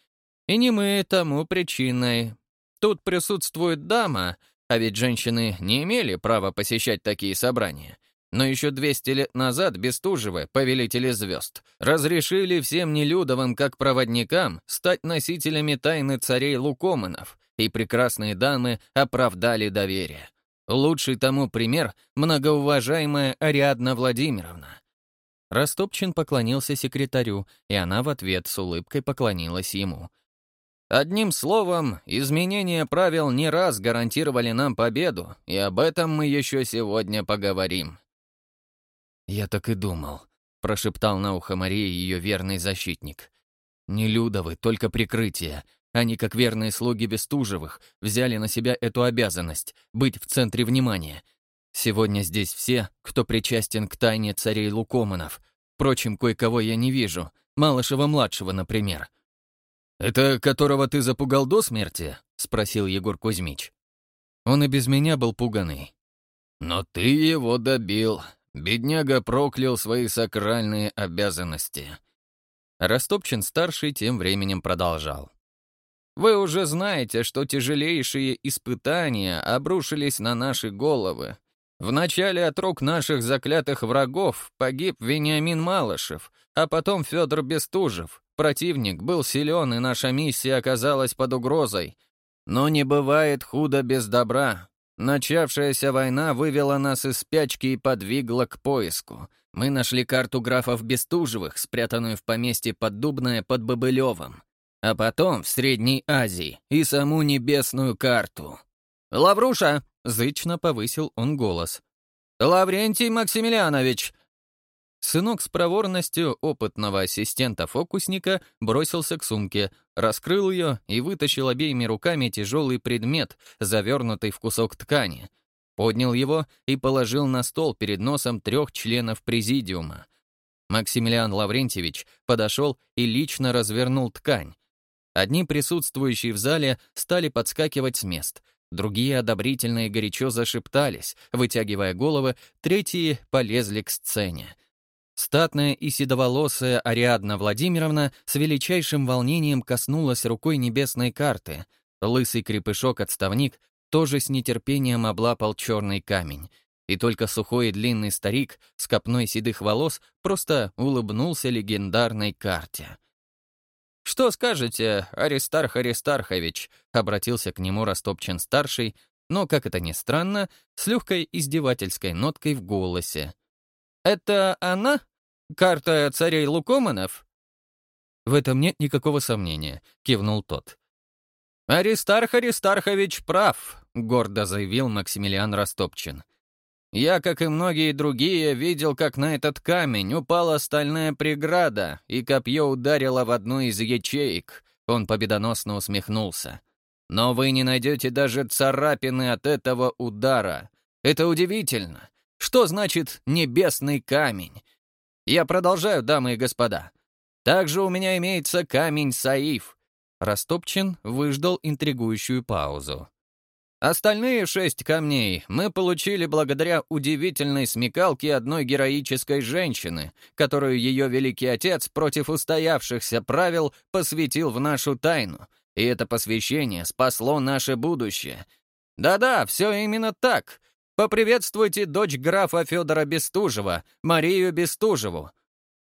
[SPEAKER 2] И не мы тому причиной. Тут присутствует дама, а ведь женщины не имели права посещать такие собрания. Но еще 200 лет назад Бестужевы, повелители звезд, разрешили всем нелюдовым, как проводникам, стать носителями тайны царей Лукоманов, и прекрасные дамы оправдали доверие. Лучший тому пример — многоуважаемая Ариадна Владимировна. Растопчин поклонился секретарю, и она в ответ с улыбкой поклонилась ему — Одним словом, изменения правил не раз гарантировали нам победу, и об этом мы еще сегодня поговорим. «Я так и думал», — прошептал на ухо Марии ее верный защитник. «Не Людовы, только прикрытие. Они, как верные слуги Бестужевых, взяли на себя эту обязанность — быть в центре внимания. Сегодня здесь все, кто причастен к тайне царей Лукоманов. Впрочем, кое-кого я не вижу. Малышева-младшего, например.
[SPEAKER 3] «Это которого ты запугал до смерти?» — спросил Егор Кузьмич.
[SPEAKER 2] Он и без меня был пуганый.
[SPEAKER 3] «Но ты его добил. Бедняга проклял свои сакральные обязанности».
[SPEAKER 2] Растопчин-старший тем временем продолжал. «Вы уже знаете, что тяжелейшие испытания обрушились на наши головы. Вначале от рук наших заклятых врагов погиб Вениамин Малышев, а потом Федор Бестужев, Противник был силен, и наша миссия оказалась под угрозой. Но не бывает худо без добра. Начавшаяся война вывела нас из спячки и подвигла к поиску. Мы нашли карту графов Бестужевых, спрятанную в поместье Поддубное под Бобылевым. А потом в Средней Азии и саму небесную карту. «Лавруша!» — зычно повысил он голос. «Лаврентий Максимилианович, Сынок с проворностью опытного ассистента-фокусника бросился к сумке, раскрыл ее и вытащил обеими руками тяжелый предмет, завернутый в кусок ткани. Поднял его и положил на стол перед носом трех членов президиума. Максимилиан Лаврентьевич подошел и лично развернул ткань. Одни присутствующие в зале стали подскакивать с мест, другие одобрительно и горячо зашептались, вытягивая головы, третьи полезли к сцене. Статная и седоволосая Ариадна Владимировна с величайшим волнением коснулась рукой небесной карты. Лысый крепышок-отставник тоже с нетерпением облапал черный камень. И только сухой и длинный старик с копной седых волос просто улыбнулся легендарной карте. «Что скажете, Аристарх Аристархович?» — обратился к нему Растопчин-старший, но, как это ни странно, с легкой издевательской ноткой в голосе. «Это она? Карта царей Лукоманов?» «В этом нет никакого сомнения», — кивнул тот. «Аристарх Аристархович прав», — гордо заявил Максимилиан Растопчин. «Я, как и многие другие, видел, как на этот камень упала стальная преграда, и копье ударило в одну из ячеек». Он победоносно усмехнулся. «Но вы не найдете даже царапины от этого удара. Это удивительно. Что значит «небесный камень»? Я продолжаю, дамы и господа. Также у меня имеется камень Саиф. Растопчин выждал интригующую паузу. Остальные шесть камней мы получили благодаря удивительной смекалке одной героической женщины, которую ее великий отец против устоявшихся правил посвятил в нашу тайну. И это посвящение спасло наше будущее. Да-да, все именно так. Поприветствуйте дочь графа Федора Бестужева, Марию Бестужеву!»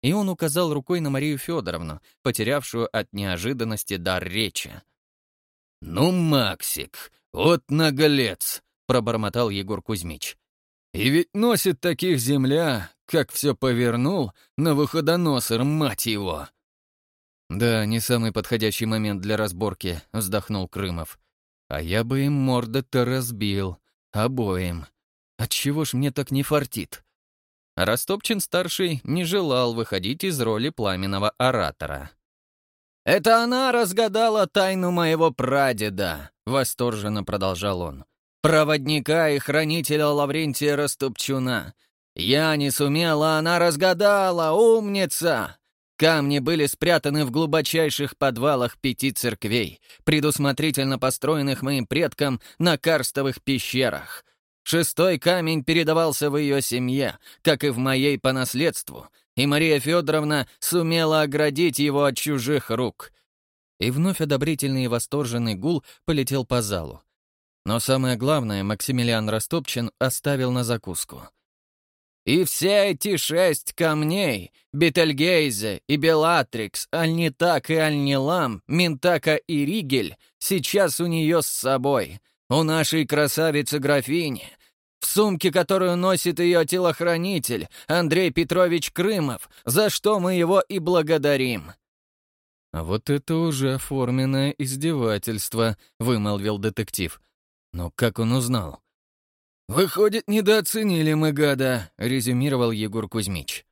[SPEAKER 2] И он указал рукой на Марию Федоровну, потерявшую от неожиданности дар речи.
[SPEAKER 3] «Ну, Максик, вот наголец!» — пробормотал Егор Кузьмич. «И ведь носит таких земля, как все повернул на выходоносор, мать его!»
[SPEAKER 2] «Да, не самый подходящий момент для разборки», — вздохнул Крымов. «А я бы им морды-то разбил. Обоим. Отчего ж мне так не фартит?» Растопчин-старший не желал выходить из роли пламенного оратора.
[SPEAKER 4] «Это она разгадала тайну моего прадеда», — восторженно продолжал он. «Проводника и хранителя Лаврентия Растопчуна. Я не сумела, она разгадала, умница! Камни были спрятаны в глубочайших подвалах пяти церквей, предусмотрительно построенных моим предкам на карстовых пещерах. Шестой камень передавался в ее семье, как и в моей по наследству, и Мария Федоровна сумела оградить его от чужих рук.
[SPEAKER 2] И вновь одобрительный и восторженный гул полетел по залу. Но самое главное Максимилиан Растопчин оставил на закуску.
[SPEAKER 4] «И все эти шесть камней — Бетельгейзе и Белатрикс, Альнитак и Альнилам, Ментака и Ригель — сейчас у нее с собой, у нашей красавицы-графини, в сумке, которую носит ее телохранитель, Андрей Петрович Крымов, за что мы его и благодарим».
[SPEAKER 2] «А вот это уже оформленное издевательство», — вымолвил детектив. «Но как он узнал?»
[SPEAKER 3] «Выходит, недооценили мы гада», — резюмировал Егор Кузьмич.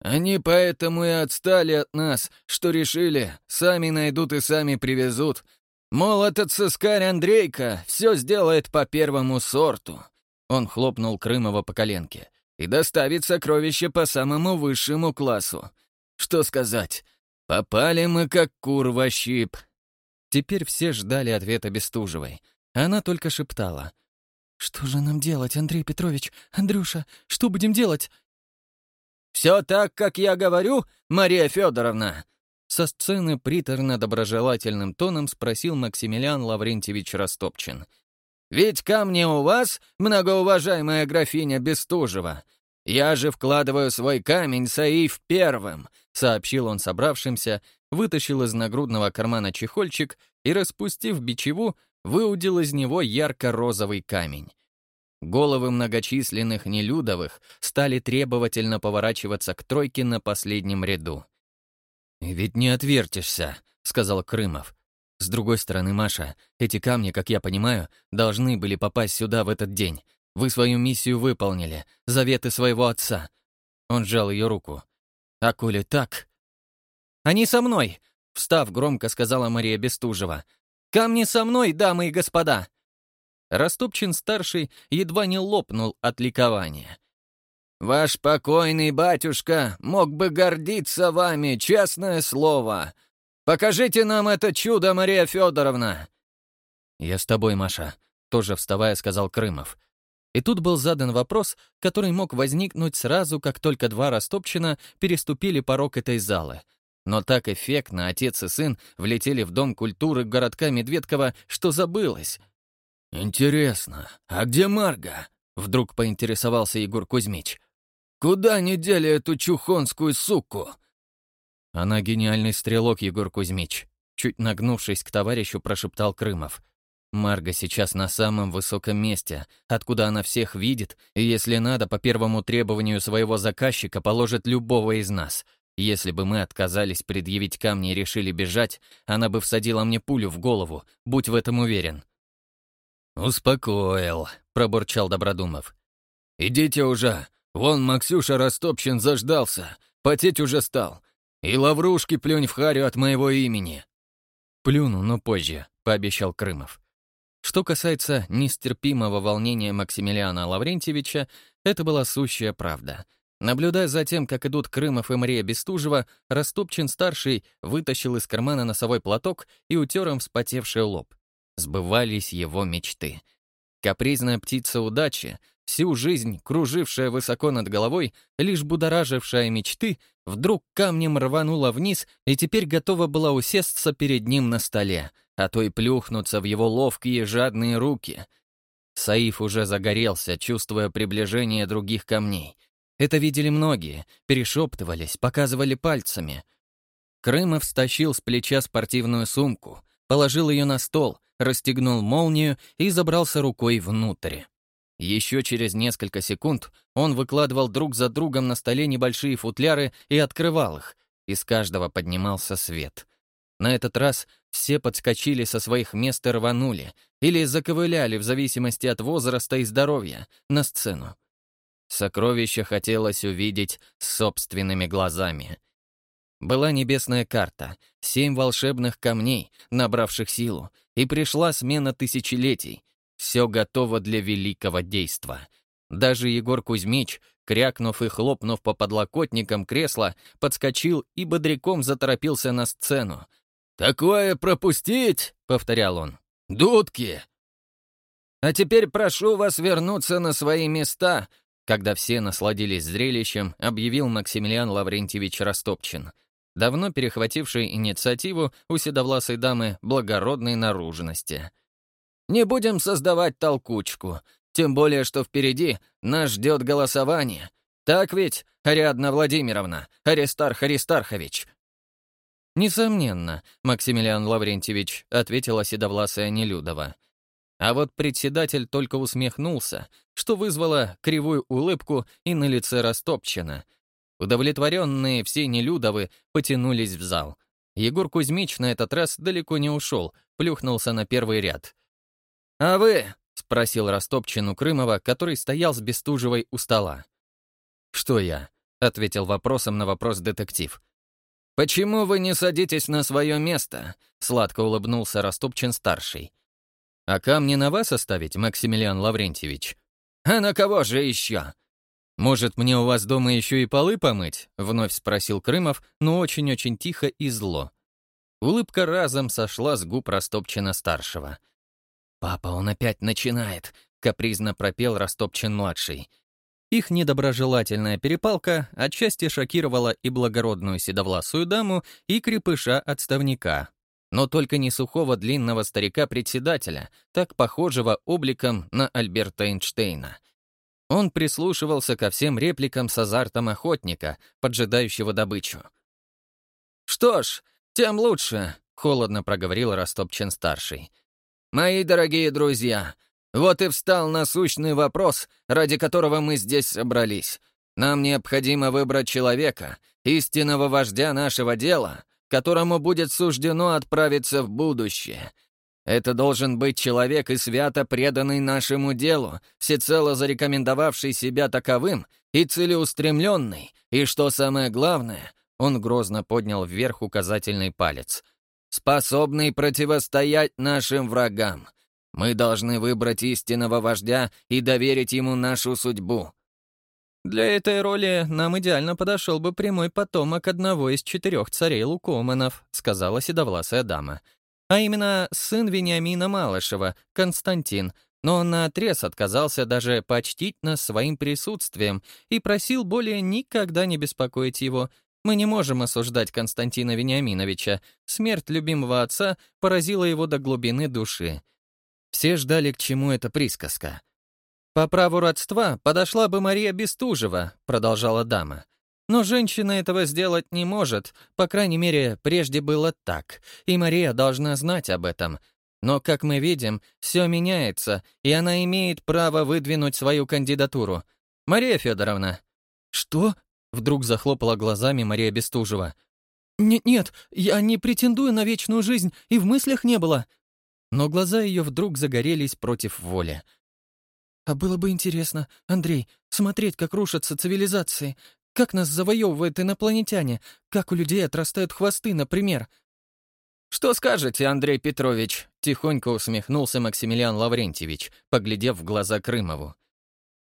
[SPEAKER 3] «Они поэтому и отстали от нас, что решили, сами найдут и сами привезут. Мол, этот сыскарь Андрейка все сделает по первому сорту. Он хлопнул Крымова по коленке. «И доставит сокровища по самому высшему классу. Что сказать? Попали мы как кур во щип».
[SPEAKER 2] Теперь все ждали ответа Бестужевой. Она только шептала. «Что же нам делать, Андрей Петрович? Андрюша, что будем делать?»
[SPEAKER 4] «Все так, как я говорю, Мария Федоровна!»
[SPEAKER 2] Со сцены приторно-доброжелательным тоном спросил Максимилиан Лаврентьевич Растопчин.
[SPEAKER 4] Ведь камни у вас, многоуважаемая графиня Бестужева. Я же вкладываю свой камень Саиф первым», — сообщил он собравшимся, вытащил из нагрудного кармана чехольчик и, распустив бичеву, выудил из него ярко-розовый камень. Головы многочисленных нелюдовых стали требовательно поворачиваться к тройке на последнем ряду.
[SPEAKER 2] «Ведь не отвертишься», — сказал Крымов. С другой стороны, Маша, эти камни, как я понимаю, должны были попасть сюда в этот день. Вы свою миссию выполнили, заветы своего отца. Он сжал ее руку. А коли так...
[SPEAKER 4] «Они со мной!» — встав, громко сказала Мария Бестужева. «Камни со мной, дамы и господа!»
[SPEAKER 2] Растопчин-старший едва не лопнул от ликования.
[SPEAKER 4] «Ваш покойный батюшка мог бы гордиться вами, честное слово!» Покажите нам это чудо, Мария Федоровна!»
[SPEAKER 2] «Я с тобой, Маша», — тоже вставая, сказал Крымов. И тут был задан вопрос, который мог возникнуть сразу, как только два Растопчина переступили порог этой залы. Но так эффектно отец и сын влетели в Дом культуры городка Медведкова, что забылось.
[SPEAKER 3] «Интересно, а где Марга?» — вдруг поинтересовался Егор Кузьмич. «Куда не дели эту чухонскую суку?»
[SPEAKER 2] «Она гениальный стрелок, Егор Кузьмич», — чуть нагнувшись к товарищу, прошептал Крымов. «Марга сейчас на самом высоком месте, откуда она всех видит, и, если надо, по первому требованию своего заказчика положит любого из нас. Если бы мы отказались предъявить камни и решили бежать, она бы всадила мне пулю в голову, будь в этом уверен».
[SPEAKER 3] «Успокоил», — пробурчал Добродумов. «Идите уже, вон Максюша Растопчин заждался, потеть уже стал. «И лаврушки плюнь в харю от моего имени!»
[SPEAKER 2] «Плюну, но позже», — пообещал Крымов. Что касается нестерпимого волнения Максимилиана Лаврентьевича, это была сущая правда. Наблюдая за тем, как идут Крымов и Мария Бестужева, Растопчин-старший вытащил из кармана носовой платок и утер им вспотевший лоб. Сбывались его мечты. Капризная птица удачи, всю жизнь кружившая высоко над головой, лишь будоражившая мечты, вдруг камнем рванула вниз и теперь готова была усесться перед ним на столе, а то и плюхнуться в его ловкие жадные руки. Саиф уже загорелся, чувствуя приближение других камней. Это видели многие, перешептывались, показывали пальцами. Крымов стащил с плеча спортивную сумку, положил ее на стол, расстегнул молнию и забрался рукой внутрь. Еще через несколько секунд он выкладывал друг за другом на столе небольшие футляры и открывал их. Из каждого поднимался свет. На этот раз все подскочили со своих мест и рванули, или заковыляли в зависимости от возраста и здоровья, на сцену. Сокровище хотелось увидеть собственными глазами. Была небесная карта, семь волшебных камней, набравших силу, и пришла смена тысячелетий. Все готово для великого действа. Даже Егор Кузьмич, крякнув и хлопнув по подлокотникам кресла, подскочил и бодряком заторопился на сцену. «Такое пропустить!» — повторял он. «Дудки!» «А теперь прошу вас вернуться на свои места!» Когда все насладились зрелищем, объявил Максимилиан Лаврентьевич Растопчин — давно перехвативший инициативу у седовласой дамы благородной наружности. «Не будем создавать толкучку, тем более, что впереди нас ждет голосование. Так ведь, Ариадна Владимировна, Аристарх Аристархович?» «Несомненно, Максимилиан Лаврентьевич», — ответила седовласая Нелюдова. А вот председатель только усмехнулся, что вызвало кривую улыбку и на лице Растопчина — Удовлетворенные все нелюдовы потянулись в зал. Егор Кузьмич на этот раз далеко не ушел, плюхнулся на первый ряд. «А вы?» — спросил Растопчину Крымова, который стоял с Бестужевой у стола. «Что я?» — ответил вопросом на вопрос детектив. «Почему вы не садитесь на свое место?» — сладко улыбнулся Растопчин-старший. «А камни на вас оставить, Максимилиан Лаврентьевич?» «А на кого же еще?» «Может, мне у вас дома еще и полы помыть?» — вновь спросил Крымов, но очень-очень тихо и зло. Улыбка разом сошла с губ Растопчина-старшего. «Папа, он опять начинает», — капризно пропел Растопчин-младший. Их недоброжелательная перепалка отчасти шокировала и благородную седовласую даму, и крепыша-отставника. Но только не сухого длинного старика-председателя, так похожего обликом на Альберта Эйнштейна — он прислушивался ко всем репликам с азартом охотника, поджидающего добычу. «Что ж, тем лучше», — холодно проговорил Растопчин-старший. «Мои дорогие друзья, вот и встал насущный вопрос, ради которого мы здесь собрались. Нам необходимо выбрать человека, истинного вождя нашего дела, которому будет суждено отправиться в будущее — это должен быть человек и свято преданный нашему делу, всецело зарекомендовавший себя таковым и целеустремленный, и, что самое главное, он грозно поднял вверх указательный палец, способный противостоять нашим врагам. Мы должны выбрать истинного вождя и доверить ему нашу судьбу. Для этой роли нам идеально подошел бы прямой потомок одного из четырех царей Лукоманов, сказала седовласая дама — а именно сын Вениамина Малышева, Константин, но он наотрез отказался даже почтить нас своим присутствием и просил более никогда не беспокоить его. Мы не можем осуждать Константина Вениаминовича. Смерть любимого отца поразила его до глубины души. Все ждали, к чему эта присказка. «По праву родства подошла бы Мария Бестужева», — продолжала дама. Но женщина этого сделать не может, по крайней мере, прежде было так, и Мария должна знать об этом. Но, как мы видим, все меняется, и она имеет право выдвинуть свою кандидатуру. Мария Федоровна. «Что?» — вдруг захлопала глазами Мария Бестужева. Н «Нет, я не претендую на вечную жизнь, и в мыслях не было». Но глаза ее вдруг загорелись против воли. «А было бы интересно, Андрей, смотреть, как рушатся цивилизации, как нас завоевывают инопланетяне? Как у людей отрастают хвосты, например?» «Что скажете, Андрей Петрович?» — тихонько усмехнулся Максимилиан Лаврентьевич, поглядев в глаза Крымову.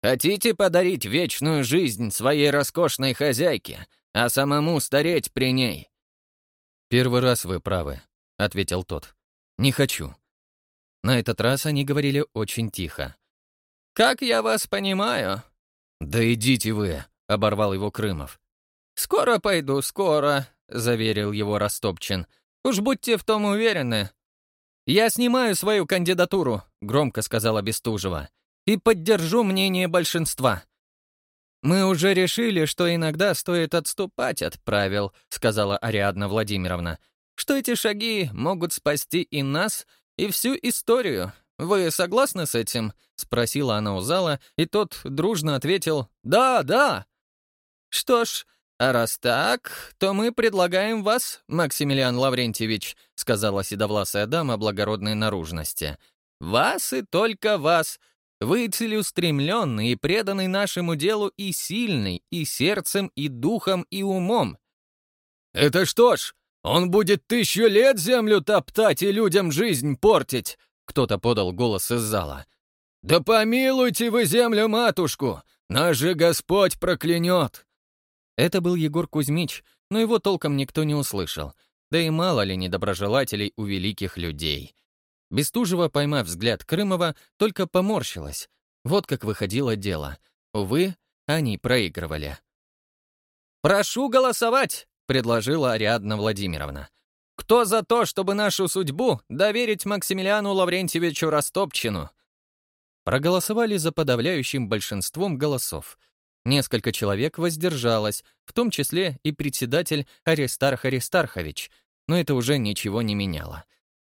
[SPEAKER 2] «Хотите подарить вечную жизнь своей роскошной хозяйке, а самому стареть при ней?» «Первый раз вы правы», — ответил тот. «Не хочу». На этот раз они говорили очень тихо.
[SPEAKER 4] «Как я вас понимаю?»
[SPEAKER 2] «Да идите вы», — оборвал его Крымов.
[SPEAKER 4] «Скоро пойду, скоро», — заверил его Растопчин. «Уж будьте в том уверены». «Я снимаю свою кандидатуру», — громко сказала Бестужева, «и поддержу мнение большинства». «Мы уже решили, что иногда стоит отступать от правил», — сказала Ариадна Владимировна, «что эти шаги могут спасти и нас, и всю историю. вы согласны с этим?» — спросила она у зала, и тот дружно ответил «Да, да». «Что ж, а раз так, то мы предлагаем вас, Максимилиан Лаврентьевич», — сказала седовласая дама благородной наружности. «Вас и только вас. Вы целеустремленный и преданный нашему делу и сильный, и сердцем, и духом, и умом».
[SPEAKER 3] «Это что ж, он будет тысячу лет землю топтать и людям жизнь портить!» Кто-то подал голос из зала. «Да помилуйте вы землю-матушку! Наш же Господь проклянет!»
[SPEAKER 4] Это был Егор Кузьмич, но его толком никто не услышал. Да и мало ли недоброжелателей у великих людей. Бестужева, поймав взгляд Крымова, только поморщилась. Вот как выходило дело. Увы, они проигрывали. «Прошу голосовать!» — предложила Ариадна Владимировна. Кто за то, чтобы нашу судьбу доверить Максимилиану Лаврентьевичу Растопчину?» Проголосовали за подавляющим большинством голосов. Несколько человек воздержалось, в том числе и председатель Аристарх Аристархович, но это уже ничего не меняло.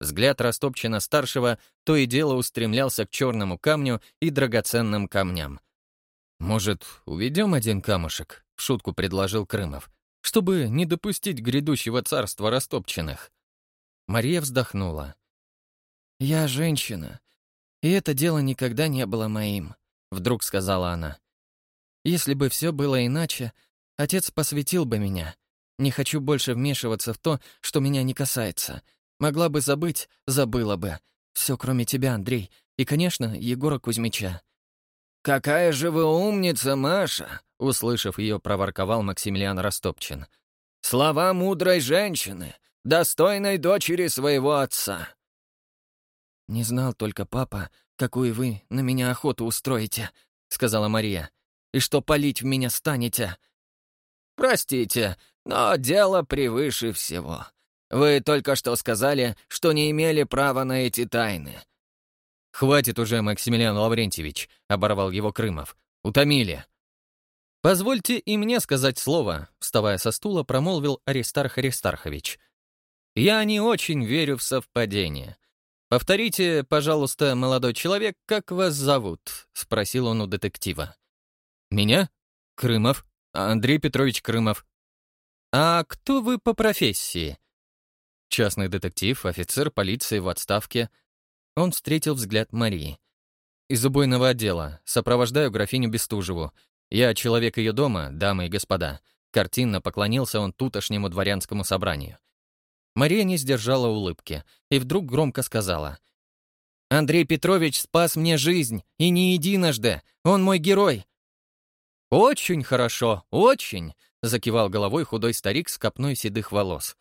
[SPEAKER 4] Взгляд Растопчина-старшего то и дело устремлялся к черному камню и драгоценным камням. «Может, уведем один камушек?» — шутку предложил Крымов чтобы не допустить грядущего царства растопченных. Мария вздохнула. «Я женщина, и это дело никогда не было моим», — вдруг сказала она. «Если бы все было иначе, отец посвятил бы меня. Не хочу больше вмешиваться в то, что меня не касается. Могла бы забыть, забыла бы. Все, кроме тебя, Андрей, и, конечно, Егора Кузьмича».
[SPEAKER 3] «Какая же вы умница, Маша!»
[SPEAKER 4] Услышав ее, проворковал Максимилиан Растопчин.
[SPEAKER 3] «Слова мудрой женщины, достойной дочери своего отца».
[SPEAKER 4] «Не знал только папа, какую вы на меня охоту устроите», — сказала Мария. «И что палить в меня станете?»
[SPEAKER 3] «Простите, но дело превыше всего. Вы только что сказали, что не имели права на эти тайны».
[SPEAKER 1] «Хватит уже, Максимилиан Лаврентьевич», — оборвал его Крымов. «Утомили».
[SPEAKER 4] «Позвольте и мне сказать слово», — вставая со стула, промолвил Аристарх Аристархович. «Я не очень верю в совпадение. Повторите, пожалуйста, молодой человек, как вас зовут?» — спросил он у детектива.
[SPEAKER 1] «Меня? Крымов. Андрей Петрович Крымов».
[SPEAKER 4] «А кто вы по профессии?»
[SPEAKER 1] «Частный детектив, офицер полиции в отставке».
[SPEAKER 4] Он встретил взгляд Марии.
[SPEAKER 1] «Из убойного отдела. Сопровождаю графиню Бестужеву. Я человек ее дома, дамы и господа. Картинно поклонился он тутошнему дворянскому собранию.
[SPEAKER 4] Мария не сдержала улыбки и вдруг громко сказала. «Андрей Петрович спас мне жизнь, и не единожды. Он мой герой». «Очень хорошо, очень», — закивал головой худой старик с копной седых волос.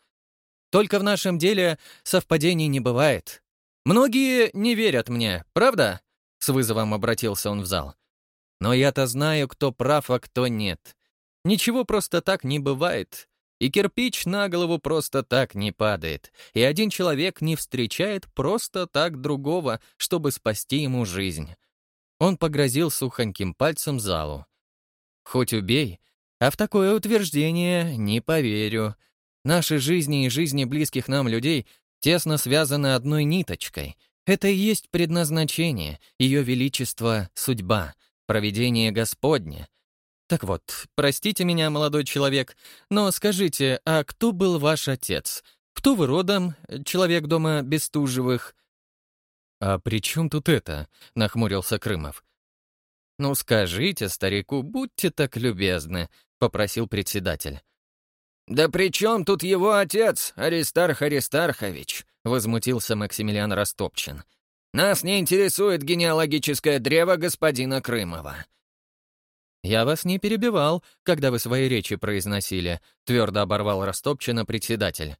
[SPEAKER 4] «Только в нашем деле совпадений не бывает. Многие не верят мне, правда?» С вызовом обратился он в зал. Но я-то знаю, кто прав, а кто нет. Ничего просто так не бывает. И кирпич на голову просто так не падает. И один человек не встречает просто так другого, чтобы спасти ему жизнь. Он погрозил сухоньким пальцем залу. Хоть убей, а в такое утверждение не поверю. Наши жизни и жизни близких нам людей тесно связаны одной ниточкой. Это и есть предназначение, ее величество — судьба — провидение Господне. Так вот, простите меня, молодой человек, но скажите, а кто был ваш отец? Кто вы родом, человек дома Бестужевых?»
[SPEAKER 1] «А при чем тут это?» — нахмурился Крымов.
[SPEAKER 4] «Ну скажите старику, будьте так любезны», — попросил председатель.
[SPEAKER 3] «Да при чем тут его отец, Аристарх Аристархович?» — возмутился Максимилиан Растопчин. Нас не интересует генеалогическое древо господина Крымова».
[SPEAKER 4] «Я вас не перебивал, когда вы свои речи произносили», — твердо оборвал Растопчина председатель.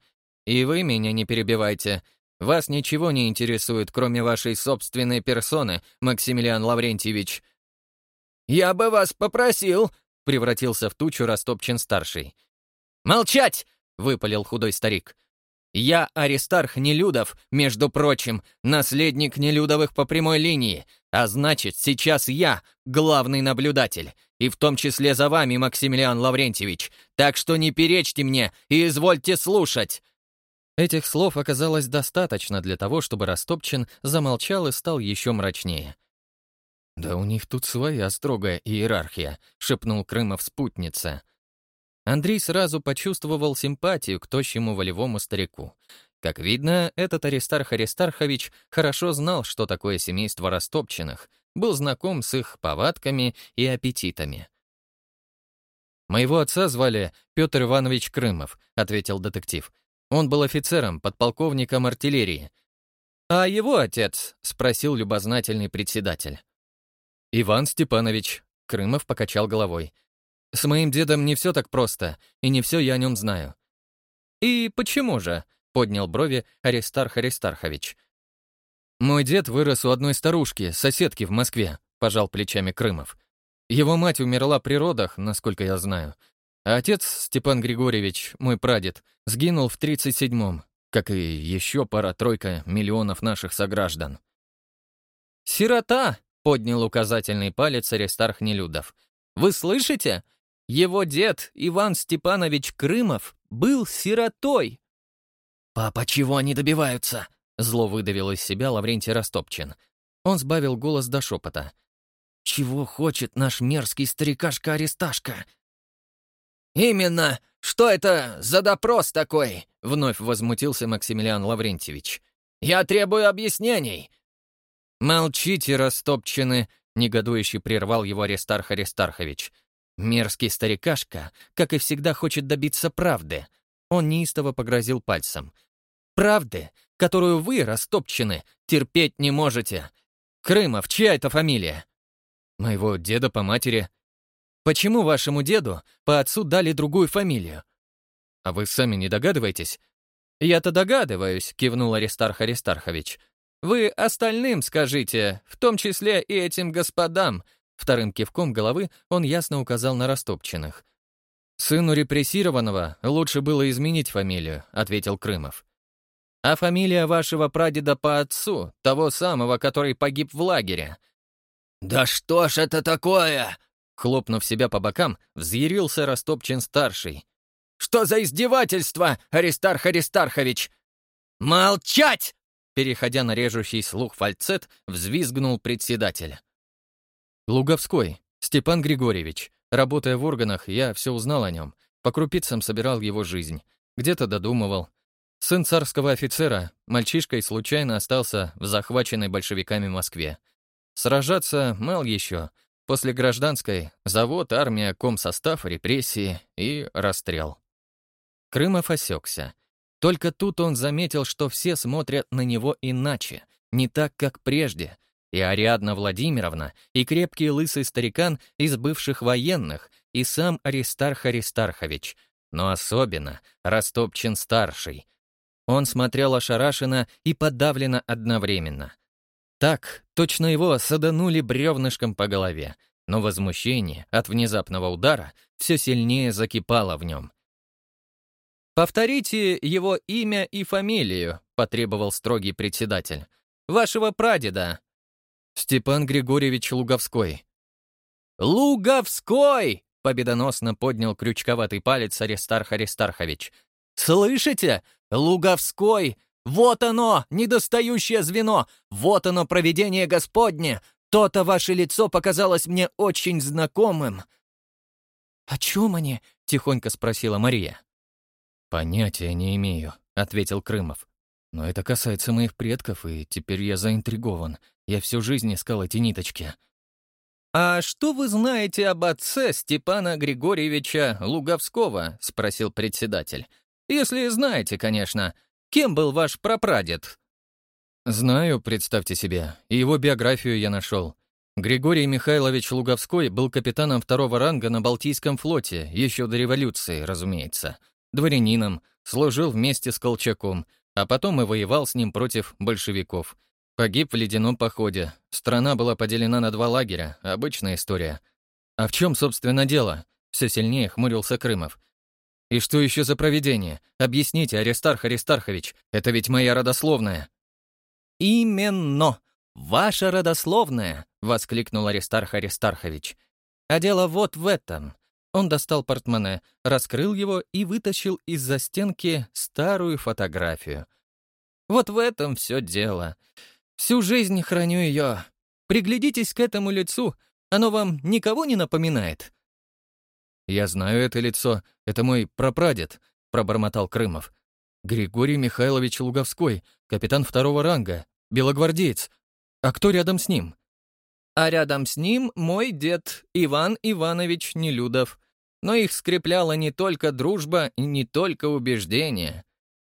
[SPEAKER 4] «И вы меня не перебивайте. Вас ничего не интересует, кроме вашей собственной персоны, Максимилиан Лаврентьевич».
[SPEAKER 3] «Я бы вас попросил», — превратился в тучу Растопчин-старший.
[SPEAKER 4] «Молчать!» — выпалил худой старик. Я Аристарх Нелюдов, между прочим, наследник Нелюдовых по прямой линии, а значит, сейчас я главный наблюдатель, и в том числе за вами, Максимилиан Лаврентьевич, так что не перечьте мне и извольте слушать».
[SPEAKER 2] Этих слов оказалось достаточно для того, чтобы Растопчин замолчал и стал еще мрачнее. «Да у них тут своя строгая иерархия», — шепнул Крымов спутница. Андрей сразу почувствовал симпатию к тощему волевому старику. Как видно, этот Аристарх Аристархович хорошо знал, что такое семейство Растопчиных, был знаком с их повадками и аппетитами. «Моего отца звали Петр Иванович Крымов», — ответил детектив. Он был офицером, подполковником артиллерии. «А его отец?» — спросил любознательный председатель. «Иван Степанович», — Крымов покачал головой. «С моим дедом не все так просто, и не все я о нем знаю». «И почему же?» — поднял брови Аристарх Аристархович. «Мой дед вырос у одной старушки, соседки в Москве», — пожал плечами Крымов. «Его мать умерла при родах, насколько я знаю. А отец, Степан Григорьевич, мой прадед, сгинул в 37-м, как и еще пара-тройка миллионов наших сограждан.
[SPEAKER 4] «Сирота!» — поднял указательный палец Аристарх Нелюдов. «Вы слышите? Его дед, Иван Степанович Крымов, был сиротой!»
[SPEAKER 2] «Папа, чего они добиваются?» — зло выдавил из себя Лаврентий Растопчин. Он сбавил голос до шепота. «Чего хочет наш мерзкий старикашка-аресташка?»
[SPEAKER 4] «Именно! Что это за допрос такой?» — вновь возмутился Максимилиан Лаврентьевич. «Я требую объяснений!»
[SPEAKER 2] «Молчите, растопчены!» — негодующе прервал его Аристарх Аристархович. «Мерзкий старикашка, как и всегда, хочет добиться правды». Он неистово погрозил пальцем. «Правды, которую вы, растопчены, терпеть не можете. Крымов, чья это фамилия?» «Моего деда по матери», Почему вашему деду по отцу дали другую фамилию? А вы сами не догадываетесь? Я-то догадываюсь, кивнул Аристарх Аристархович. Вы остальным скажите, в том числе и этим господам. Вторым кивком головы он ясно указал на растопченных. «Сыну репрессированного лучше было изменить фамилию», — ответил Крымов. «А фамилия вашего прадеда по отцу, того самого, который погиб в лагере?»
[SPEAKER 4] «Да что ж это такое?»
[SPEAKER 2] Хлопнув себя по бокам, взъярился Растопчин-старший.
[SPEAKER 4] «Что за издевательство, Аристарх Аристархович?» «Молчать!»
[SPEAKER 2] Переходя на режущий слух фальцет, взвизгнул председатель. Луговской, Степан Григорьевич. Работая в органах, я все узнал о нем. По крупицам собирал его жизнь. Где-то додумывал. Сын царского офицера, мальчишкой случайно остался в захваченной большевиками Москве. Сражаться мал еще, После гражданской — завод, армия, комсостав, репрессии и расстрел. Крымов осекся. Только тут он заметил, что все смотрят на него иначе, не так, как прежде. И Ариадна Владимировна, и крепкий лысый старикан из бывших военных, и сам Аристарх Аристархович, но особенно Растопчин-старший. Он смотрел ошарашенно и подавленно одновременно. Так, точно его саданули бревнышком по голове, но возмущение от внезапного удара все сильнее закипало в нем.
[SPEAKER 4] «Повторите его имя и фамилию», — потребовал строгий председатель. «Вашего прадеда».
[SPEAKER 2] «Степан Григорьевич Луговской».
[SPEAKER 4] «Луговской!» — победоносно поднял крючковатый палец Аристарх Аристархович. «Слышите? Луговской! Вот оно, недостающее звено! Вот оно, провидение Господне! То-то ваше лицо показалось мне очень знакомым!»
[SPEAKER 2] «О чем они?» — тихонько спросила Мария. «Понятия не имею», — ответил Крымов. «Но это касается моих предков, и теперь я заинтригован. Я всю жизнь искал эти ниточки».
[SPEAKER 4] «А что вы знаете об отце Степана Григорьевича Луговского?» — спросил председатель. «Если знаете, конечно. Кем был ваш прапрадед?»
[SPEAKER 2] «Знаю, представьте себе. И его биографию я нашел. Григорий Михайлович Луговской был капитаном второго ранга на Балтийском флоте, еще до революции, разумеется. Дворянином, служил вместе с Колчаком, а потом и воевал с ним против большевиков. Погиб в ледяном походе. Страна была поделена на два лагеря, обычная история. А в чем, собственно, дело? Все сильнее хмурился Крымов. «И что еще за проведение? Объясните, Аристарх Аристархович, это ведь моя родословная».
[SPEAKER 4] «Именно! Ваша родословная!» — воскликнул Аристарх Аристархович. «А дело вот в этом.
[SPEAKER 2] Он достал портмоне, раскрыл его и вытащил из-за стенки старую фотографию. Вот в этом все дело. Всю жизнь храню ее. Приглядитесь к этому лицу. Оно вам никого не напоминает?
[SPEAKER 1] «Я знаю это лицо. Это мой прапрадед», — пробормотал Крымов. «Григорий Михайлович Луговской, капитан второго ранга, белогвардеец. А кто рядом с ним?»
[SPEAKER 2] А рядом с ним мой дед Иван Иванович Нелюдов. Но их скрепляла не только дружба и не только убеждение.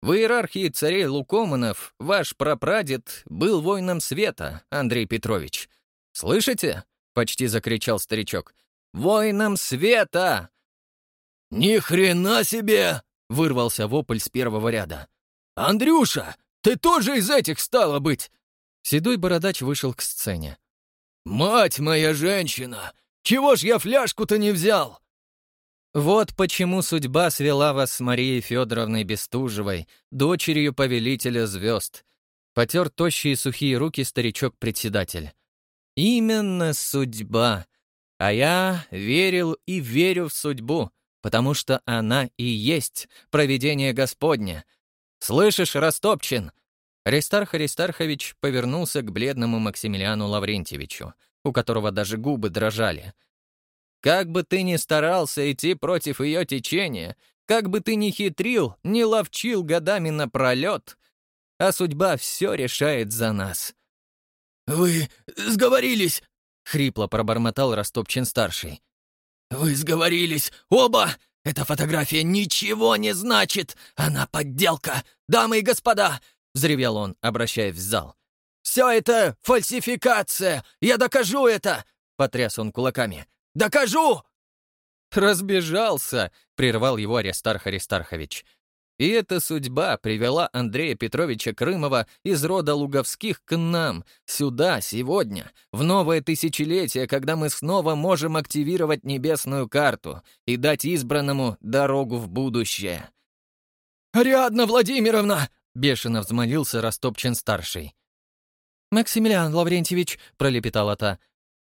[SPEAKER 2] В иерархии царей Лукоманов ваш прапрадед был воином света, Андрей Петрович. Слышите? Почти закричал старичок. Воином света!
[SPEAKER 3] Ни хрена себе! Вырвался вопль с первого ряда. «Андрюша, ты тоже из этих стало быть!»
[SPEAKER 2] Седой бородач вышел к сцене.
[SPEAKER 3] «Мать моя женщина! Чего ж я фляжку-то не взял?»
[SPEAKER 2] Вот почему судьба свела вас с Марией Федоровной Бестужевой, дочерью повелителя звезд. Потер тощие сухие руки старичок-председатель. Именно судьба. А я верил и верю в судьбу, потому что она и есть провидение Господня. Слышишь, Растопчин? Аристарх Аристархович повернулся к бледному Максимилиану Лаврентьевичу, у которого даже губы дрожали — как бы ты ни старался идти против ее течения, как бы ты ни хитрил, ни ловчил годами напролет, а судьба все решает за нас.
[SPEAKER 3] «Вы сговорились!» — хрипло пробормотал Растопчин-старший. «Вы сговорились! Оба! Эта фотография ничего не значит! Она подделка! Дамы и господа!» — взревел он, обращаясь в зал. «Все это фальсификация! Я докажу это!» — потряс он кулаками. Докажу!»
[SPEAKER 2] «Разбежался!» — прервал его Аристарх Аристархович. И эта судьба привела Андрея Петровича Крымова из рода Луговских к нам, сюда, сегодня, в новое тысячелетие, когда мы снова можем активировать небесную карту и дать избранному дорогу в будущее.
[SPEAKER 3] «Ариадна Владимировна!» — бешено взмолился Растопчин-старший.
[SPEAKER 2] «Максимилиан Лаврентьевич», — пролепетала та,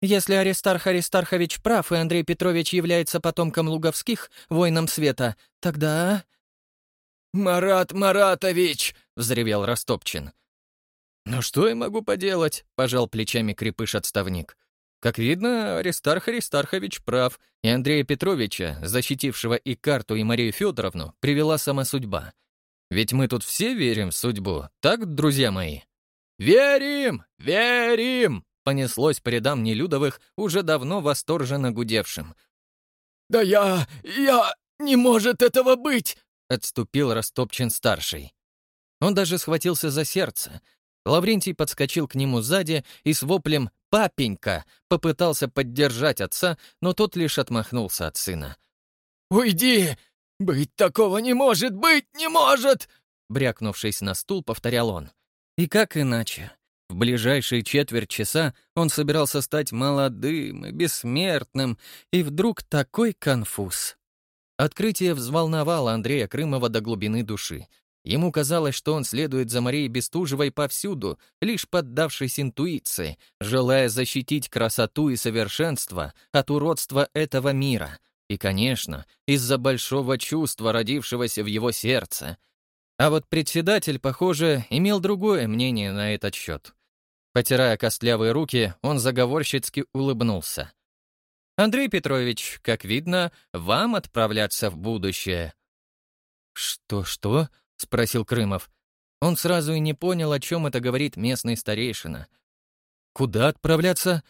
[SPEAKER 2] если Аристарх Аристархович прав, и Андрей Петрович является потомком Луговских, воином света, тогда...»
[SPEAKER 3] «Марат Маратович!» — взревел Растопчин.
[SPEAKER 2] «Ну что я могу поделать?» — пожал плечами крепыш-отставник. Как видно, Аристарх Аристархович прав, и Андрея Петровича, защитившего и карту, и Марию Федоровну, привела сама судьба. Ведь мы тут все верим в судьбу, так, друзья мои?
[SPEAKER 3] «Верим! Верим!»
[SPEAKER 2] Понеслось по рядам Нелюдовых, уже давно восторженно гудевшим.
[SPEAKER 3] «Да я... я... не может этого быть!»
[SPEAKER 2] — отступил Растопчин-старший. Он даже схватился за сердце. Лаврентий подскочил к нему сзади и с воплем «Папенька!» попытался поддержать отца, но тот лишь отмахнулся от сына.
[SPEAKER 3] «Уйди! Быть такого не может! Быть не может!»
[SPEAKER 2] Брякнувшись на стул, повторял он. И как иначе? В ближайшие четверть часа он собирался стать молодым и бессмертным, и вдруг такой конфуз. Открытие взволновало Андрея Крымова до глубины души. Ему казалось, что он следует за Марией Бестужевой повсюду, лишь поддавшись интуиции, желая защитить красоту и совершенство от уродства этого мира. И, конечно, из-за большого чувства, родившегося в его сердце — а вот председатель, похоже, имел другое мнение на этот счет. Потирая костлявые руки, он заговорщицки улыбнулся. «Андрей Петрович, как видно, вам отправляться в будущее».
[SPEAKER 1] «Что-что?» — спросил Крымов.
[SPEAKER 2] Он сразу и не понял, о чем это говорит местный старейшина.
[SPEAKER 1] «Куда отправляться?»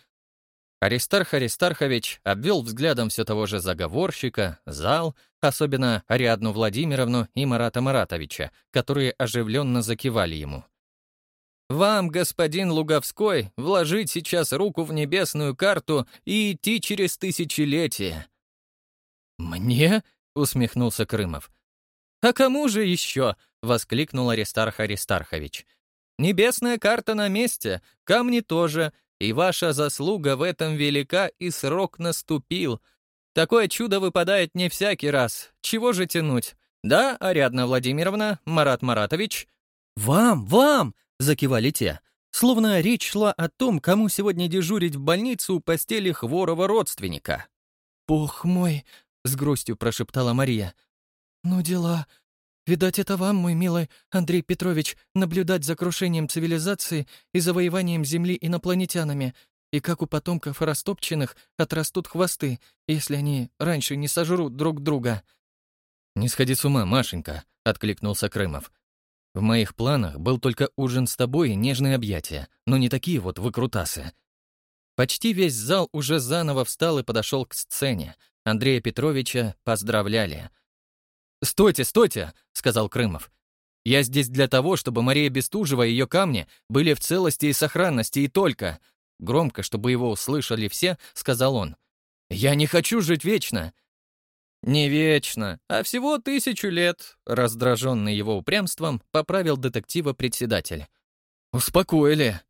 [SPEAKER 2] Аристарх Аристархович обвел взглядом все того же заговорщика, зал, особенно Ариадну Владимировну и Марата Маратовича, которые оживленно закивали ему. «Вам, господин Луговской, вложить сейчас руку в небесную карту и идти через тысячелетие».
[SPEAKER 1] «Мне?» — усмехнулся Крымов.
[SPEAKER 2] «А кому же еще?» — воскликнул Аристарх Аристархович. «Небесная карта на месте, камни тоже, и ваша заслуга в этом велика, и срок наступил. Такое чудо выпадает не всякий раз. Чего же тянуть? Да, Ариадна Владимировна, Марат Маратович?»
[SPEAKER 1] «Вам, вам!» — закивали те. Словно речь шла о том, кому сегодня дежурить в больницу у постели хворого родственника.
[SPEAKER 2] «Бог мой, — с грустью прошептала Мария. «Ну дела. Видать, это вам, мой милый Андрей Петрович, наблюдать за крушением цивилизации и завоеванием Земли инопланетянами, и как у потомков растопченных отрастут хвосты, если они раньше не сожрут друг друга».
[SPEAKER 1] «Не сходи с ума, Машенька», — откликнулся Крымов. «В моих планах был только ужин с тобой и нежные объятия, но не такие вот выкрутасы». Почти весь зал уже заново встал и подошел к сцене. Андрея Петровича поздравляли — «Стойте, стойте!» — сказал Крымов. «Я здесь для того, чтобы Мария Бестужева и ее камни были в целости и сохранности и только...» Громко, чтобы его услышали все, сказал он. «Я не хочу жить вечно!» «Не вечно, а всего тысячу лет», — раздраженный его упрямством, поправил детектива председатель. «Успокоили».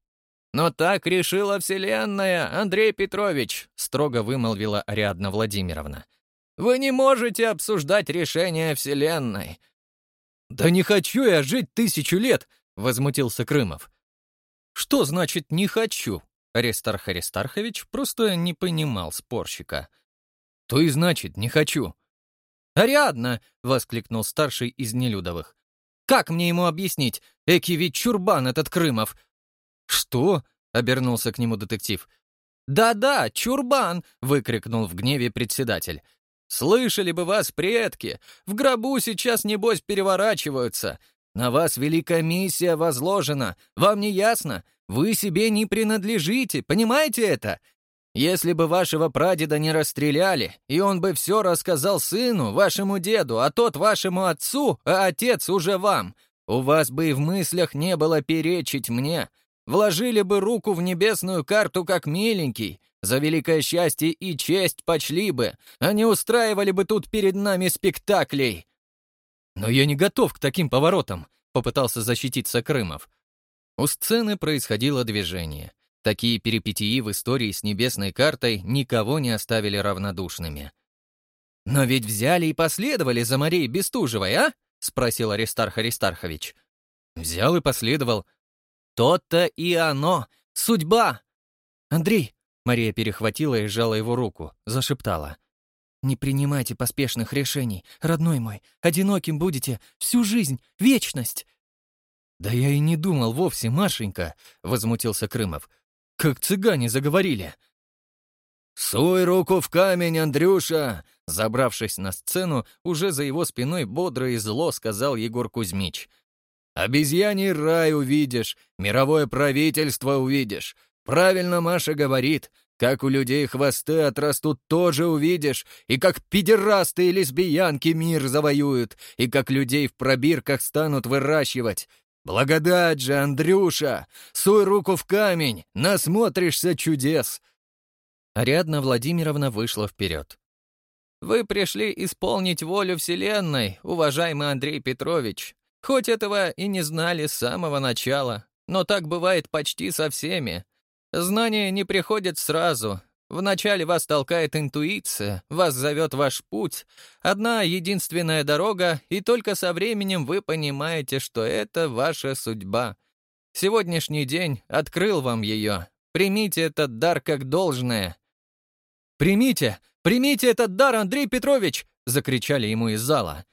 [SPEAKER 1] «Но так решила Вселенная, Андрей Петрович», — строго вымолвила Ариадна Владимировна. Вы не можете обсуждать решение Вселенной». «Да не хочу я жить тысячу лет!» — возмутился Крымов. «Что значит «не хочу»?» Аристарх Аристархович просто не понимал спорщика. «То и значит, не хочу». «Ариадна!» — воскликнул старший из Нелюдовых. «Как мне ему объяснить? Эки ведь чурбан этот Крымов!» «Что?» — обернулся к нему детектив. «Да-да, чурбан!» — выкрикнул в гневе председатель. Слышали бы вас, предки! В гробу сейчас, небось, переворачиваются. На вас великая миссия возложена. Вам не ясно? Вы себе не принадлежите, понимаете это? Если бы вашего прадеда не расстреляли, и он бы все рассказал сыну, вашему деду, а тот вашему отцу, а отец уже вам, у вас бы и в мыслях не было перечить мне. Вложили бы руку в небесную карту как миленький, за великое счастье и честь почли бы, а не устраивали бы тут перед нами спектаклей. Но я не готов к таким поворотам, попытался защититься Крымов. У сцены происходило движение. Такие перипетии в истории с небесной картой никого не оставили равнодушными. «Но ведь взяли и последовали за Марией Бестужевой, а?» — спросил Аристарх Аристархович. «Взял и последовал». «То-то и оно! Судьба! Андрей, Мария перехватила и сжала его руку, зашептала. «Не принимайте поспешных решений, родной мой. Одиноким будете всю жизнь, вечность!» «Да я и не думал вовсе, Машенька», — возмутился Крымов. «Как цыгане заговорили».
[SPEAKER 3] «Суй руку в камень, Андрюша!» Забравшись на сцену, уже за его спиной бодро и зло сказал Егор Кузьмич. «Обезьяний рай увидишь, мировое правительство увидишь, Правильно Маша говорит. Как у людей хвосты отрастут, тоже увидишь. И как педерасты и лесбиянки мир завоюют. И как людей в пробирках станут выращивать. Благодать же, Андрюша! Суй руку в камень, насмотришься чудес!»
[SPEAKER 2] Ариадна Владимировна вышла вперед.
[SPEAKER 4] «Вы пришли исполнить волю Вселенной, уважаемый Андрей Петрович. Хоть этого и не знали с самого начала, но так бывает почти со всеми. Знания не приходят сразу. Вначале вас толкает интуиция, вас зовет ваш путь. Одна единственная дорога, и только со временем вы понимаете, что это ваша судьба. Сегодняшний день открыл вам ее. Примите этот дар как должное.
[SPEAKER 2] «Примите! Примите этот дар, Андрей Петрович!» — закричали ему из зала.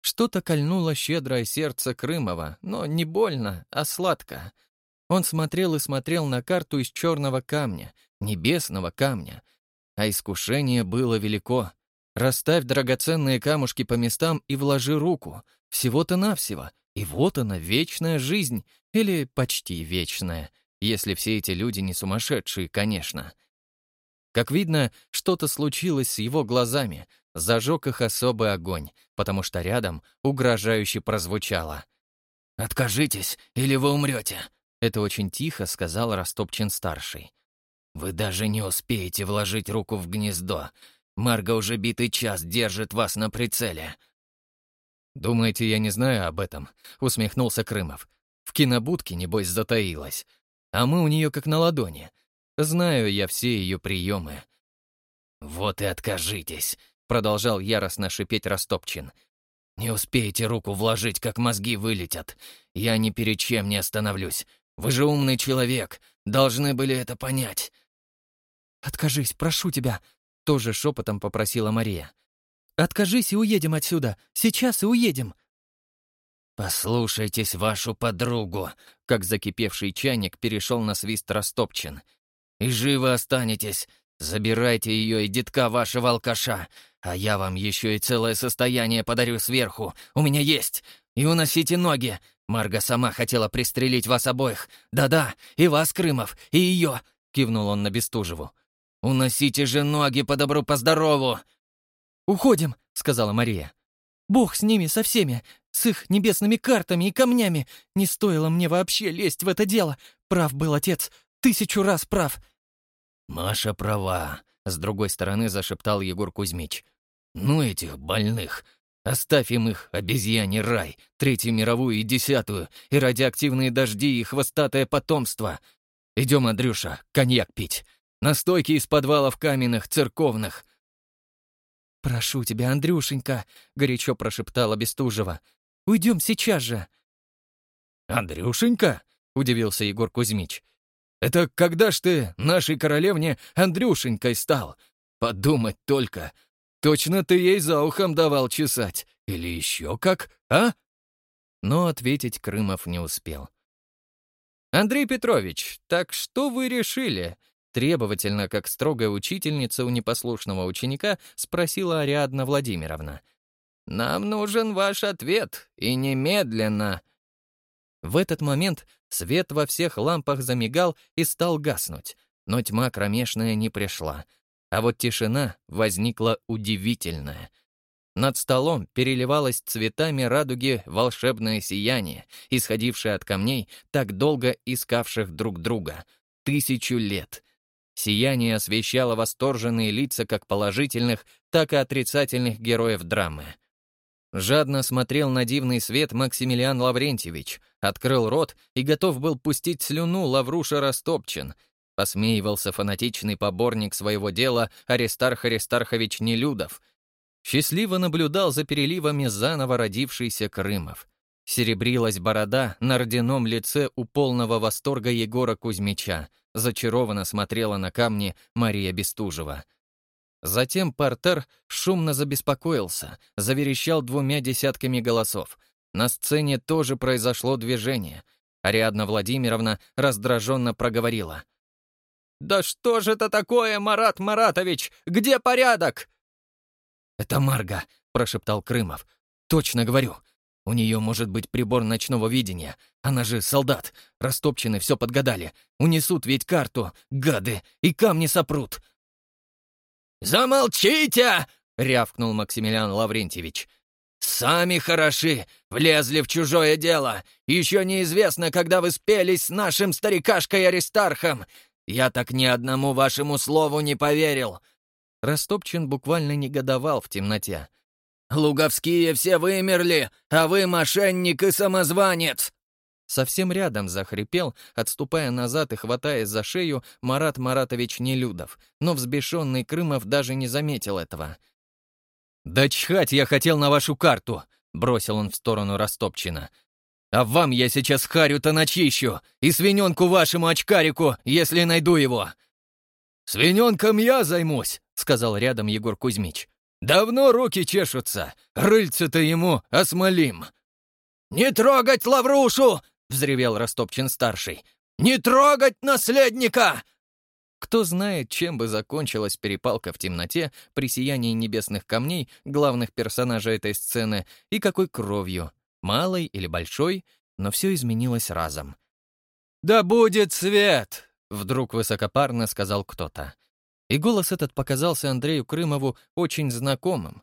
[SPEAKER 2] Что-то кольнуло щедрое сердце Крымова, но не больно, а сладко. Он смотрел и смотрел на карту из черного камня, небесного камня. А искушение было велико. Расставь драгоценные камушки по местам и вложи руку. Всего-то навсего. И вот она, вечная жизнь. Или почти вечная. Если все эти люди не сумасшедшие, конечно. Как видно, что-то случилось с его глазами. Зажег их особый огонь, потому что рядом угрожающе прозвучало. «Откажитесь, или вы умрете. Это очень тихо сказал Растопчин-старший. «Вы даже не успеете вложить руку в гнездо. Марга уже битый час держит вас на прицеле».
[SPEAKER 1] «Думаете, я не знаю об этом?» — усмехнулся Крымов. «В кинобудке, небось, затаилась. А мы у нее как на ладони. Знаю я все ее приемы».
[SPEAKER 3] «Вот и откажитесь», — продолжал яростно шипеть Растопчин. «Не успеете руку вложить, как мозги вылетят. Я ни перед чем не остановлюсь. Вы же умный человек, должны были это понять».
[SPEAKER 2] «Откажись, прошу тебя», — тоже шепотом попросила Мария. Откажись и уедем отсюда. Сейчас и уедем».
[SPEAKER 4] «Послушайтесь вашу подругу», — как закипевший чайник перешел на свист Растопчин. «И живы останетесь. Забирайте ее и детка вашего алкаша, а я вам еще и целое состояние подарю сверху. У меня есть. И уносите ноги. Марга сама хотела пристрелить вас обоих. Да-да, и вас, Крымов, и ее», — кивнул он на Бестужеву. «Уносите же ноги по добру, по здорову!»
[SPEAKER 2] «Уходим», — сказала Мария. «Бог с ними, со всеми, с их небесными картами и камнями. Не стоило мне вообще лезть в это дело. Прав был отец, тысячу раз прав».
[SPEAKER 4] «Маша права», — с другой стороны зашептал Егор Кузьмич. «Ну этих больных. Оставь им их обезьяний рай, третью мировую и десятую, и радиоактивные дожди, и хвостатое потомство. Идем, Андрюша, коньяк пить. Настойки из подвалов каменных, церковных.
[SPEAKER 2] «Прошу тебя, Андрюшенька», — горячо прошептала Бестужева. «Уйдем сейчас же».
[SPEAKER 3] «Андрюшенька?» — удивился Егор Кузьмич. «Это когда ж ты нашей королевне Андрюшенькой стал? Подумать только. Точно ты ей за ухом давал чесать. Или еще как, а?»
[SPEAKER 1] Но ответить Крымов не успел. «Андрей Петрович, так что вы решили?» Требовательно, как строгая учительница у непослушного ученика, спросила Ариадна Владимировна. «Нам нужен ваш ответ, и немедленно!» В этот момент свет во всех лампах замигал и стал гаснуть, но тьма кромешная не пришла. А вот тишина возникла удивительная. Над столом переливалось цветами радуги волшебное сияние, исходившее от камней, так долго искавших друг друга. Тысячу лет — Сияние освещало восторженные лица как положительных, так и отрицательных героев драмы. Жадно смотрел на дивный свет Максимилиан Лаврентьевич, открыл рот и готов был пустить слюну Лавруша Растопчин. Посмеивался фанатичный поборник своего дела Аристарх Аристархович Нелюдов. Счастливо наблюдал за переливами заново родившийся Крымов. Серебрилась борода на родяном лице у полного восторга Егора Кузьмича — Зачарованно смотрела на камни Мария Бестужева. Затем Портер шумно забеспокоился, заверещал двумя десятками голосов. На сцене тоже произошло движение. Ариадна Владимировна раздраженно проговорила. «Да что же это такое, Марат Маратович? Где порядок?»
[SPEAKER 4] «Это Марга», — прошептал Крымов. «Точно говорю. У нее может быть прибор ночного видения. Она же солдат. Растопчены все подгадали. Унесут ведь карту, гады, и камни сопрут.
[SPEAKER 3] «Замолчите!» — рявкнул Максимилиан Лаврентьевич. «Сами хороши, влезли в чужое дело. Еще неизвестно, когда вы спелись с нашим старикашкой Аристархом. Я так ни одному вашему слову не поверил».
[SPEAKER 1] Растопчин буквально негодовал в темноте.
[SPEAKER 3] Луговские все вымерли, а вы мошенник и самозванец!»
[SPEAKER 1] Совсем рядом захрипел, отступая назад и хватаясь за шею, Марат Маратович Нелюдов, но взбешенный Крымов даже не заметил этого.
[SPEAKER 4] «Да чхать я хотел на вашу карту!» — бросил он в сторону Растопчина. «А вам я сейчас харю-то начищу, и свиненку вашему очкарику, если найду его!»
[SPEAKER 3] «Свиненком я займусь», — сказал рядом Егор Кузьмич. Давно руки чешутся. Рыльце-то ему осмолим. «Не трогать Лаврушу!» — взревел Растопчин-старший. «Не трогать наследника!»
[SPEAKER 1] Кто знает, чем бы закончилась перепалка в темноте при сиянии небесных камней главных персонажей этой сцены и какой кровью, малой или большой, но все изменилось разом.
[SPEAKER 3] «Да будет свет!»
[SPEAKER 1] — вдруг высокопарно сказал кто-то. И голос этот показался Андрею Крымову очень знакомым.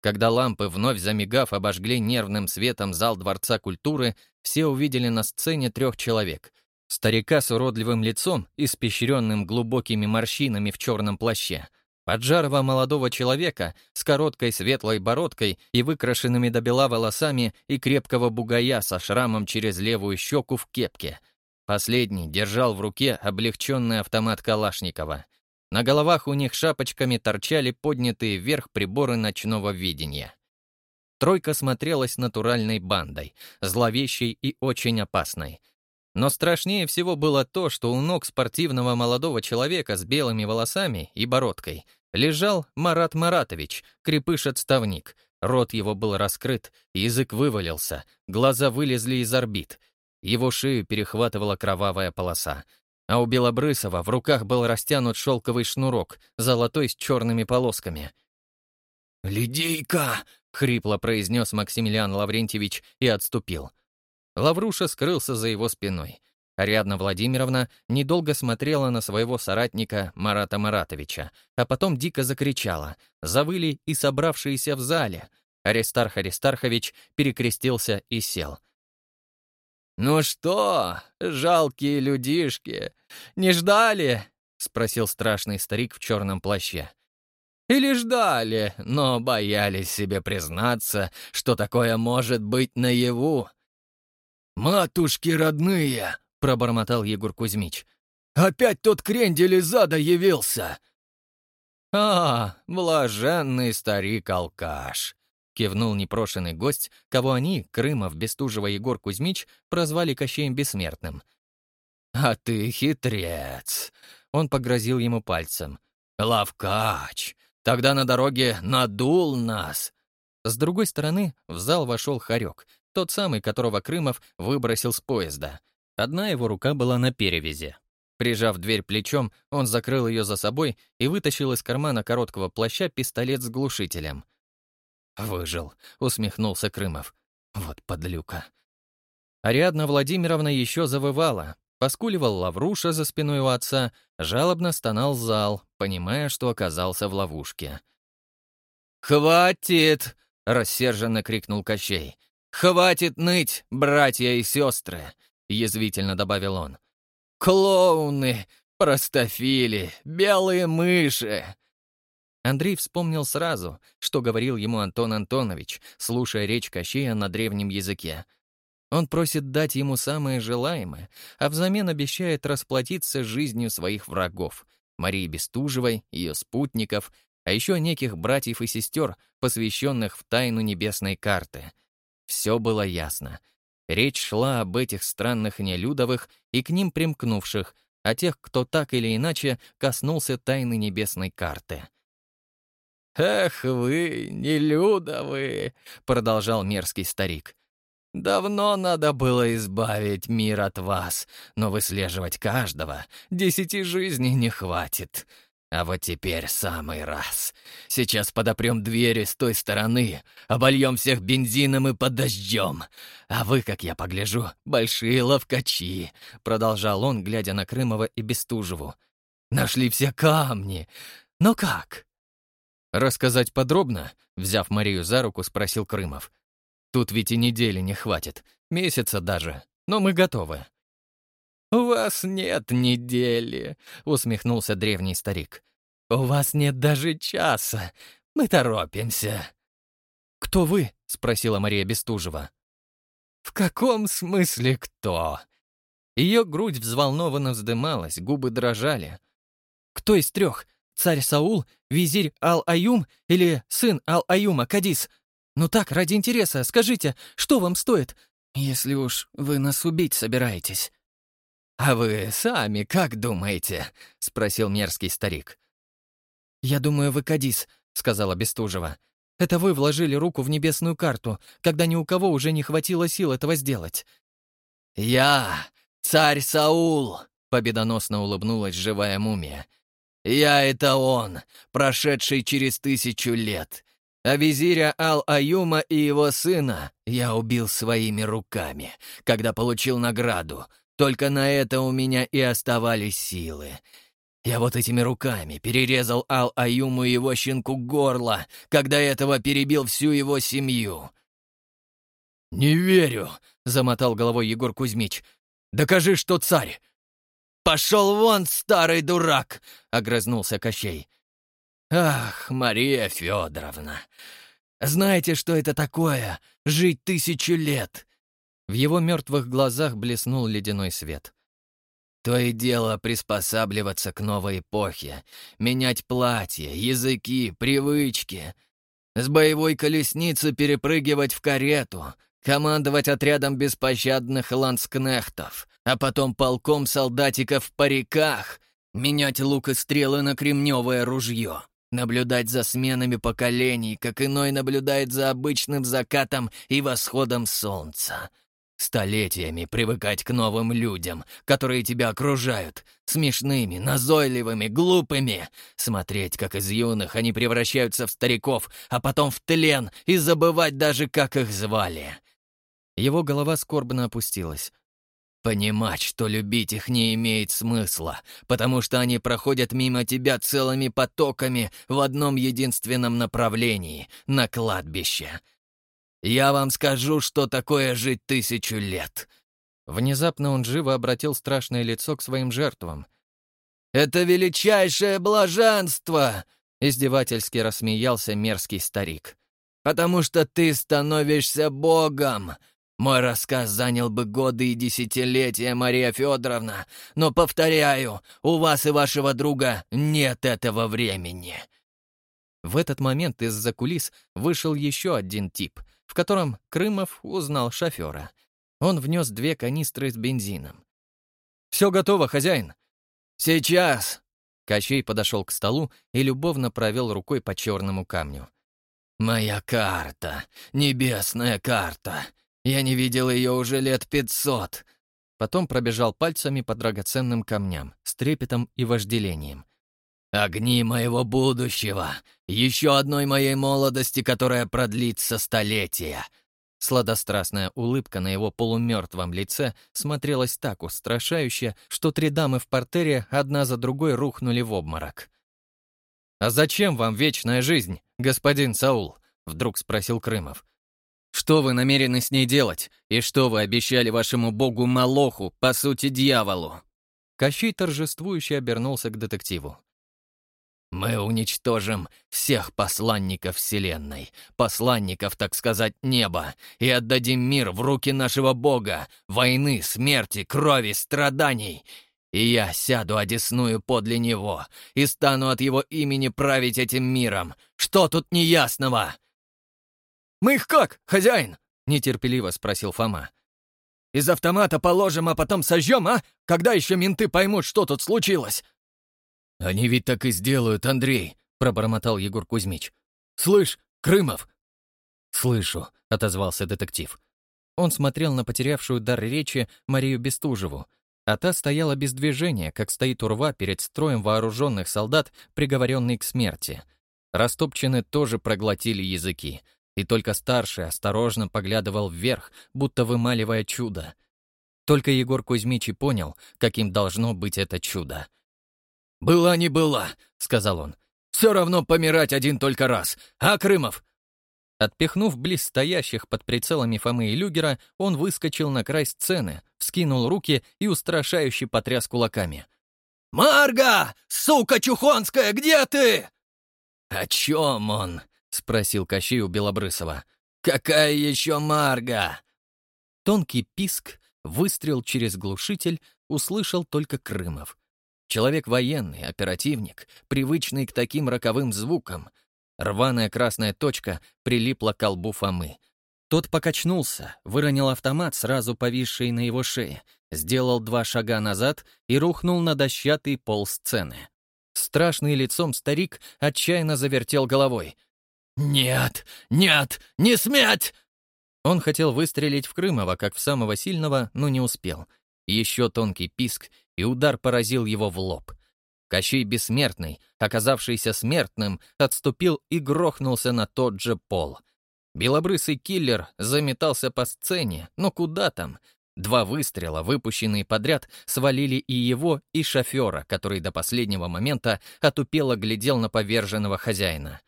[SPEAKER 1] Когда лампы, вновь замигав, обожгли нервным светом зал Дворца культуры, все увидели на сцене трех человек. Старика с уродливым лицом, испещренным глубокими морщинами в черном плаще, поджарого молодого человека с короткой светлой бородкой и выкрашенными до бела волосами и крепкого бугая со шрамом через левую щеку в кепке. Последний держал в руке облегченный автомат Калашникова — на головах у них шапочками торчали поднятые вверх приборы ночного видения. Тройка смотрелась натуральной бандой, зловещей и очень опасной. Но страшнее всего было то, что у ног спортивного молодого человека с белыми волосами и бородкой лежал Марат Маратович, крепыш-отставник. Рот его был раскрыт, язык вывалился, глаза вылезли из орбит. Его шею перехватывала кровавая полоса. А у Белобрысова в руках был растянут шелковый шнурок, золотой с черными полосками.
[SPEAKER 3] «Лидейка!»
[SPEAKER 1] — хрипло произнес Максимилиан Лаврентьевич и отступил. Лавруша скрылся за его спиной. Ариадна Владимировна недолго смотрела на своего соратника Марата Маратовича, а потом дико закричала. Завыли и собравшиеся в зале. Аристарх Аристархович перекрестился и сел.
[SPEAKER 4] «Ну что, жалкие людишки, не ждали?» — спросил страшный старик в черном плаще. «Или ждали, но боялись себе признаться, что такое может быть наяву?»
[SPEAKER 3] «Матушки родные!»
[SPEAKER 1] — пробормотал Егор Кузьмич.
[SPEAKER 3] «Опять тот крендель из явился!»
[SPEAKER 4] «А, блаженный старик-алкаш!» — кивнул непрошенный гость, кого они, Крымов, Бестужева Егор Кузьмич, прозвали Кощеем Бессмертным. «А ты хитрец!» — он погрозил ему пальцем. «Лавкач! Тогда на дороге надул нас!» С другой стороны в зал вошел Харек, тот самый, которого Крымов выбросил с поезда — Одна его рука была на перевязи. Прижав дверь плечом, он закрыл ее за собой и вытащил из кармана короткого плаща пистолет с глушителем. «Выжил», — усмехнулся Крымов. «Вот подлюка». Ариадна Владимировна еще завывала. Поскуливал Лавруша за спиной у отца, жалобно стонал зал, понимая, что оказался в ловушке. «Хватит!» — рассерженно крикнул Кощей. «Хватит ныть, братья и сестры! — язвительно добавил он. «Клоуны! Простофили! Белые мыши!» Андрей вспомнил сразу, что говорил ему Антон Антонович, слушая речь Кощея на древнем языке. Он просит дать ему самое желаемое, а взамен обещает расплатиться жизнью своих врагов — Марии Бестужевой, ее спутников, а еще неких братьев и сестер, посвященных в тайну небесной карты. Все было ясно — Речь шла об этих странных нелюдовых и к ним примкнувших, о тех, кто так или иначе коснулся тайны небесной карты. «Эх вы, нелюдовы!» — продолжал мерзкий старик. «Давно надо было избавить мир от вас, но выслеживать каждого десяти жизней не хватит. А вот теперь самый раз. Сейчас подопрем двери с той стороны, обольем всех бензином и подождем. А вы, как я погляжу, большие ловкачи», — продолжал он, глядя на Крымова и Бестужеву. «Нашли все камни. Но как?» «Рассказать подробно?» — взяв Марию за руку, спросил Крымов. «Тут ведь и недели не хватит, месяца даже, но мы готовы». «У вас нет недели», — усмехнулся древний старик. «У вас нет даже часа. Мы торопимся». «Кто вы?» — спросила Мария Бестужева. «В каком смысле кто?» Ее грудь взволнованно вздымалась, губы дрожали. «Кто из трех? Царь Саул, визирь Ал-Аюм или сын Ал-Аюма, Кадис? Ну так, ради интереса, скажите, что вам стоит, если уж вы нас убить собираетесь?» «А вы сами как думаете?» — спросил мерзкий старик. «Я думаю, вы Кадис», — сказала Бестужева. «Это вы вложили руку в небесную карту, когда ни у кого уже не хватило сил этого сделать». «Я царь Саул», — победоносно улыбнулась живая мумия. «Я — это он, прошедший через тысячу лет. А визиря Ал-Аюма и его сына я убил своими руками, когда получил награду, только на это у меня и оставались силы. Я вот этими руками перерезал Ал-Аюму и его щенку горло, когда этого перебил всю его семью. «Не верю», — замотал головой Егор Кузьмич. «Докажи, что царь!» «Пошел вон, старый дурак!» — огрызнулся Кощей. «Ах, Мария Федоровна, знаете, что это такое — жить тысячу лет? В его мертвых глазах блеснул ледяной свет. То и дело приспосабливаться к новой эпохе, менять платья, языки, привычки. С боевой колесницы перепрыгивать в карету, командовать отрядом беспощадных ланскнехтов, а потом полком солдатиков в париках, менять лук и стрелы на кремневое ружье. наблюдать за сменами поколений, как иной наблюдает за обычным закатом и восходом солнца. Столетиями привыкать к новым людям, которые тебя окружают, смешными, назойливыми, глупыми. Смотреть, как из юных они превращаются в стариков, а потом в тлен, и забывать даже, как их звали.
[SPEAKER 2] Его голова скорбно опустилась.
[SPEAKER 4] Понимать, что любить их не имеет смысла, потому что они проходят мимо тебя целыми потоками в одном единственном направлении — на кладбище — я вам скажу, что такое жить тысячу лет».
[SPEAKER 2] Внезапно он живо обратил страшное лицо к своим жертвам.
[SPEAKER 4] «Это величайшее блаженство!»
[SPEAKER 2] — издевательски рассмеялся мерзкий старик.
[SPEAKER 4] «Потому что ты становишься Богом!» Мой рассказ занял бы годы и десятилетия, Мария Федоровна, но, повторяю, у вас и вашего друга нет этого времени».
[SPEAKER 2] В этот момент из-за кулис вышел еще один тип — в котором Крымов узнал шофера. Он внес две канистры с бензином.
[SPEAKER 4] «Все готово, хозяин!» «Сейчас!»
[SPEAKER 2] Кощей подошел к столу и любовно провел рукой по черному камню.
[SPEAKER 4] «Моя карта! Небесная карта! Я не видел ее уже лет пятьсот!»
[SPEAKER 2] Потом пробежал пальцами по драгоценным камням с трепетом и вожделением.
[SPEAKER 4] Огни моего будущего, еще одной моей молодости, которая продлится столетия.
[SPEAKER 2] Сладострастная улыбка на его полумертвом лице смотрелась так устрашающе, что три дамы в портере одна за другой рухнули в обморок. «А зачем вам вечная жизнь, господин Саул?» — вдруг спросил Крымов. «Что вы намерены с ней делать? И что вы обещали вашему богу Малоху, по сути, дьяволу?» Кощей торжествующе обернулся к детективу.
[SPEAKER 4] Мы уничтожим всех посланников Вселенной, посланников, так сказать, неба, и отдадим мир в руки нашего Бога, войны, смерти, крови, страданий. И я сяду одесную подле Него и стану от Его имени править этим миром. Что тут неясного?» «Мы их как, хозяин?» — нетерпеливо спросил Фома. «Из автомата положим, а потом сожжем, а? Когда еще менты поймут, что тут случилось?»
[SPEAKER 3] «Они ведь так и сделают, Андрей», — пробормотал Егор Кузьмич.
[SPEAKER 4] «Слышь, Крымов!»
[SPEAKER 2] «Слышу», — отозвался детектив. Он смотрел на потерявшую дар речи Марию Бестужеву, а та стояла без движения, как стоит урва перед строем вооруженных солдат, приговоренный к смерти. Растопчены тоже проглотили языки, и только старший осторожно поглядывал вверх, будто вымаливая чудо. Только Егор Кузьмич и понял, каким должно быть это чудо.
[SPEAKER 4] «Была не была», — сказал он. «Все равно помирать один только раз. А, Крымов?»
[SPEAKER 2] Отпихнув близ стоящих под прицелами Фомы и Люгера, он выскочил на край сцены, вскинул руки и устрашающе потряс кулаками.
[SPEAKER 4] «Марга! Сука чухонская, где ты?» «О чем он?» — спросил Кощей у Белобрысова. «Какая еще Марга?»
[SPEAKER 2] Тонкий писк, выстрел через глушитель, услышал только Крымов. Человек военный, оперативник, привычный к таким роковым звукам. Рваная красная точка прилипла к колбу Фомы. Тот покачнулся, выронил автомат, сразу повисший на его шее, сделал два шага назад и рухнул на дощатый пол сцены. Страшный лицом старик отчаянно завертел головой.
[SPEAKER 4] «Нет! Нет! Не сметь!»
[SPEAKER 2] Он хотел выстрелить в Крымова, как в самого сильного, но не успел. Еще тонкий писк, и удар поразил его в лоб. Кощей Бессмертный, оказавшийся смертным, отступил и грохнулся на тот же пол. Белобрысый киллер заметался по сцене, но куда там? Два выстрела, выпущенные подряд, свалили и его, и шофера, который до последнего момента отупело глядел на поверженного хозяина.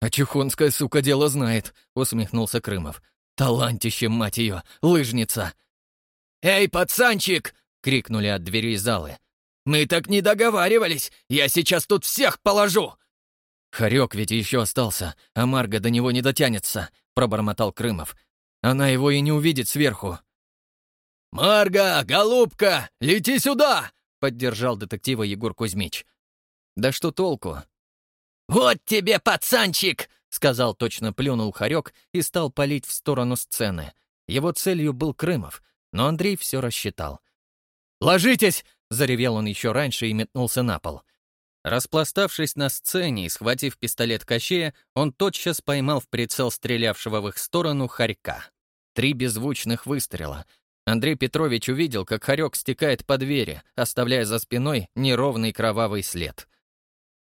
[SPEAKER 4] «А чухонская сука дело знает», — усмехнулся Крымов. «Талантище, мать ее, лыжница!» «Эй, пацанчик!» — крикнули от дверей залы. «Мы так не договаривались! Я сейчас тут всех положу!»
[SPEAKER 2] «Хорек ведь еще остался, а Марга до него не дотянется», — пробормотал Крымов. «Она его и не увидит сверху».
[SPEAKER 4] «Марга, голубка, лети сюда!» — поддержал детектива Егор Кузьмич.
[SPEAKER 2] «Да что толку?»
[SPEAKER 4] «Вот тебе, пацанчик!» — сказал, точно плюнул Хорек и стал палить в сторону сцены. Его целью был Крымов, но Андрей все рассчитал.
[SPEAKER 2] «Ложитесь!» — заревел он еще раньше и метнулся на пол. Распластавшись на сцене и схватив пистолет Кощея, он тотчас поймал в прицел стрелявшего в их сторону хорька. Три беззвучных выстрела. Андрей Петрович увидел, как хорек стекает по двери, оставляя за спиной неровный кровавый след.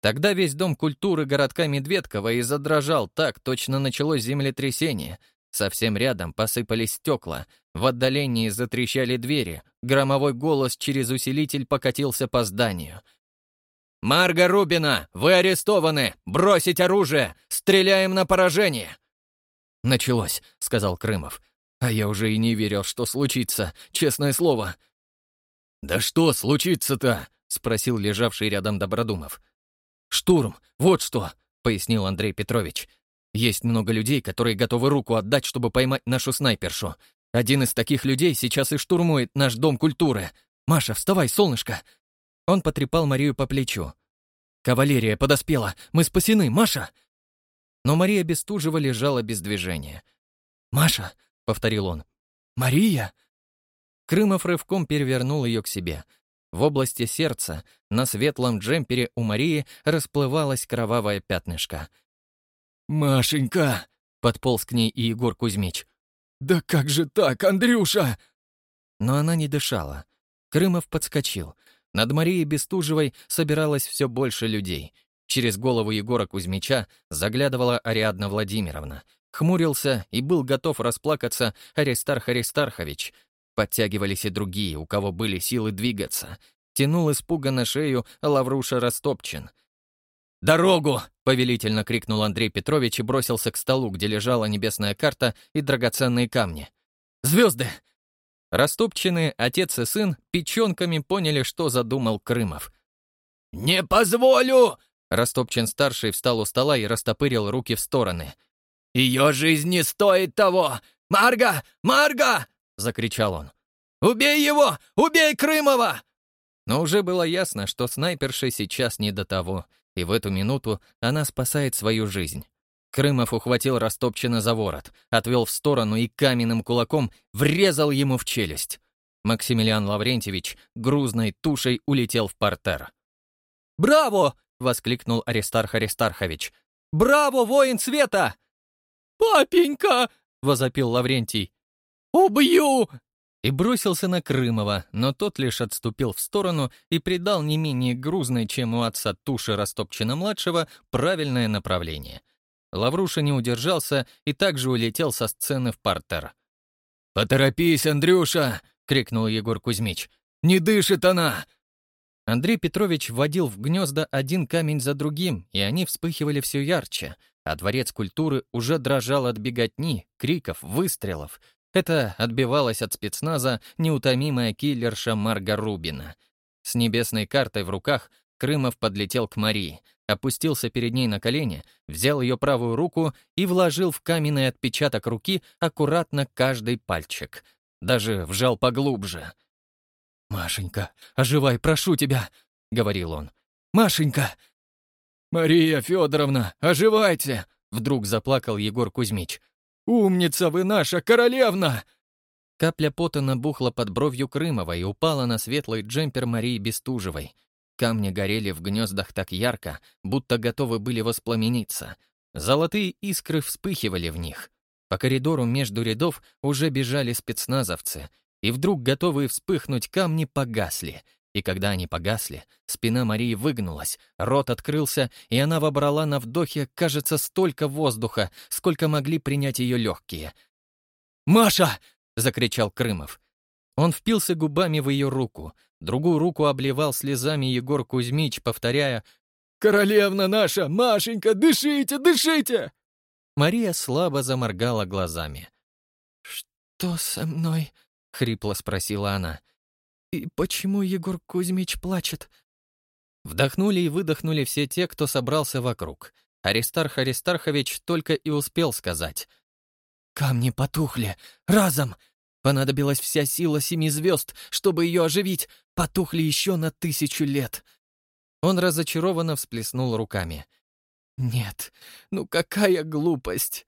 [SPEAKER 2] Тогда весь дом культуры городка Медведково и задрожал так, точно началось землетрясение. Совсем рядом посыпались стекла, в отдалении затрещали двери, громовой голос через усилитель покатился по зданию — «Марга Рубина, вы арестованы! Бросить оружие! Стреляем на поражение!» «Началось», — сказал Крымов. «А я уже и не верил, что случится, честное слово». «Да что случится-то?» — спросил лежавший рядом Добродумов. «Штурм, вот что», — пояснил Андрей Петрович. «Есть много людей, которые готовы руку отдать, чтобы поймать нашу снайпершу. Один из таких людей сейчас и штурмует наш Дом культуры. Маша, вставай, солнышко, он потрепал Марию по плечу. «Кавалерия подоспела! Мы спасены, Маша!» Но Мария Бестужева лежала без движения. «Маша!» — повторил он. «Мария!» Крымов рывком перевернул ее к себе. В области сердца, на светлом джемпере у Марии расплывалось кровавое пятнышко. «Машенька!» — подполз к ней и Егор Кузьмич. «Да как же так, Андрюша?» Но она не дышала. Крымов подскочил — над Марией Бестужевой собиралось все больше людей. Через голову Егора Кузьмича заглядывала Ариадна Владимировна. Хмурился и был готов расплакаться Аристарх Аристархович. Подтягивались и другие, у кого были силы двигаться. Тянул испуганно шею Лавруша Растопчин. «Дорогу!» — повелительно крикнул Андрей Петрович и бросился к столу, где лежала небесная карта и драгоценные камни. «Звезды! Растопченные отец и сын печенками поняли, что задумал Крымов. «Не позволю!» Растопчен-старший встал у стола и растопырил руки в стороны. «Ее жизнь не стоит того! Марга! Марга!» — закричал он. «Убей его! Убей Крымова!» Но уже было ясно, что снайперша сейчас не до того, и в эту минуту она спасает свою жизнь. Крымов ухватил Растопчина за ворот, отвел в сторону и каменным кулаком врезал ему в челюсть. Максимилиан Лаврентьевич грузной тушей улетел в портер. «Браво!» — воскликнул Аристарх Аристархович. «Браво, воин света!» «Папенька!» — возопил Лаврентий. «Убью!» И бросился на Крымова, но тот лишь отступил в сторону и придал не менее грузной, чем у отца туши Растопчина-младшего, правильное направление — Лавруша не удержался и также улетел со сцены в партер. «Поторопись, Андрюша!» — крикнул Егор Кузьмич. «Не дышит она!» Андрей Петрович вводил в гнезда один камень за другим, и они вспыхивали все ярче, а дворец культуры уже дрожал от беготни, криков, выстрелов. Это отбивалась от спецназа неутомимая киллерша Марга Рубина. С небесной картой в руках Крымов подлетел к Марии, опустился перед ней на колени, взял ее правую руку и вложил в каменный отпечаток руки аккуратно каждый пальчик. Даже вжал поглубже. «Машенька, оживай, прошу тебя!» — говорил он. «Машенька!» «Мария Федоровна, оживайте!» — вдруг заплакал Егор Кузьмич. «Умница вы наша, королевна!» Капля пота набухла под бровью Крымова и упала на светлый джемпер Марии Бестужевой — Камни горели в гнездах так ярко, будто готовы были воспламениться. Золотые искры вспыхивали в них. По коридору между рядов уже бежали спецназовцы, и вдруг готовые вспыхнуть камни погасли. И когда они погасли, спина Марии выгнулась, рот открылся, и она вобрала на вдохе, кажется, столько воздуха, сколько могли принять ее легкие. «Маша!» — закричал Крымов. Он впился губами в ее руку, другую руку обливал слезами Егор Кузьмич, повторяя «Королевна наша! Машенька, дышите, дышите!» Мария слабо заморгала глазами. «Что со мной?» — хрипло спросила она. «И почему Егор Кузьмич плачет?» Вдохнули и выдохнули все те, кто собрался вокруг. Аристарх Аристархович только и успел сказать. «Камни потухли! Разом! Понадобилась вся сила семи звезд, чтобы ее оживить. Потухли еще на тысячу лет. Он разочарованно всплеснул руками. «Нет, ну какая глупость!»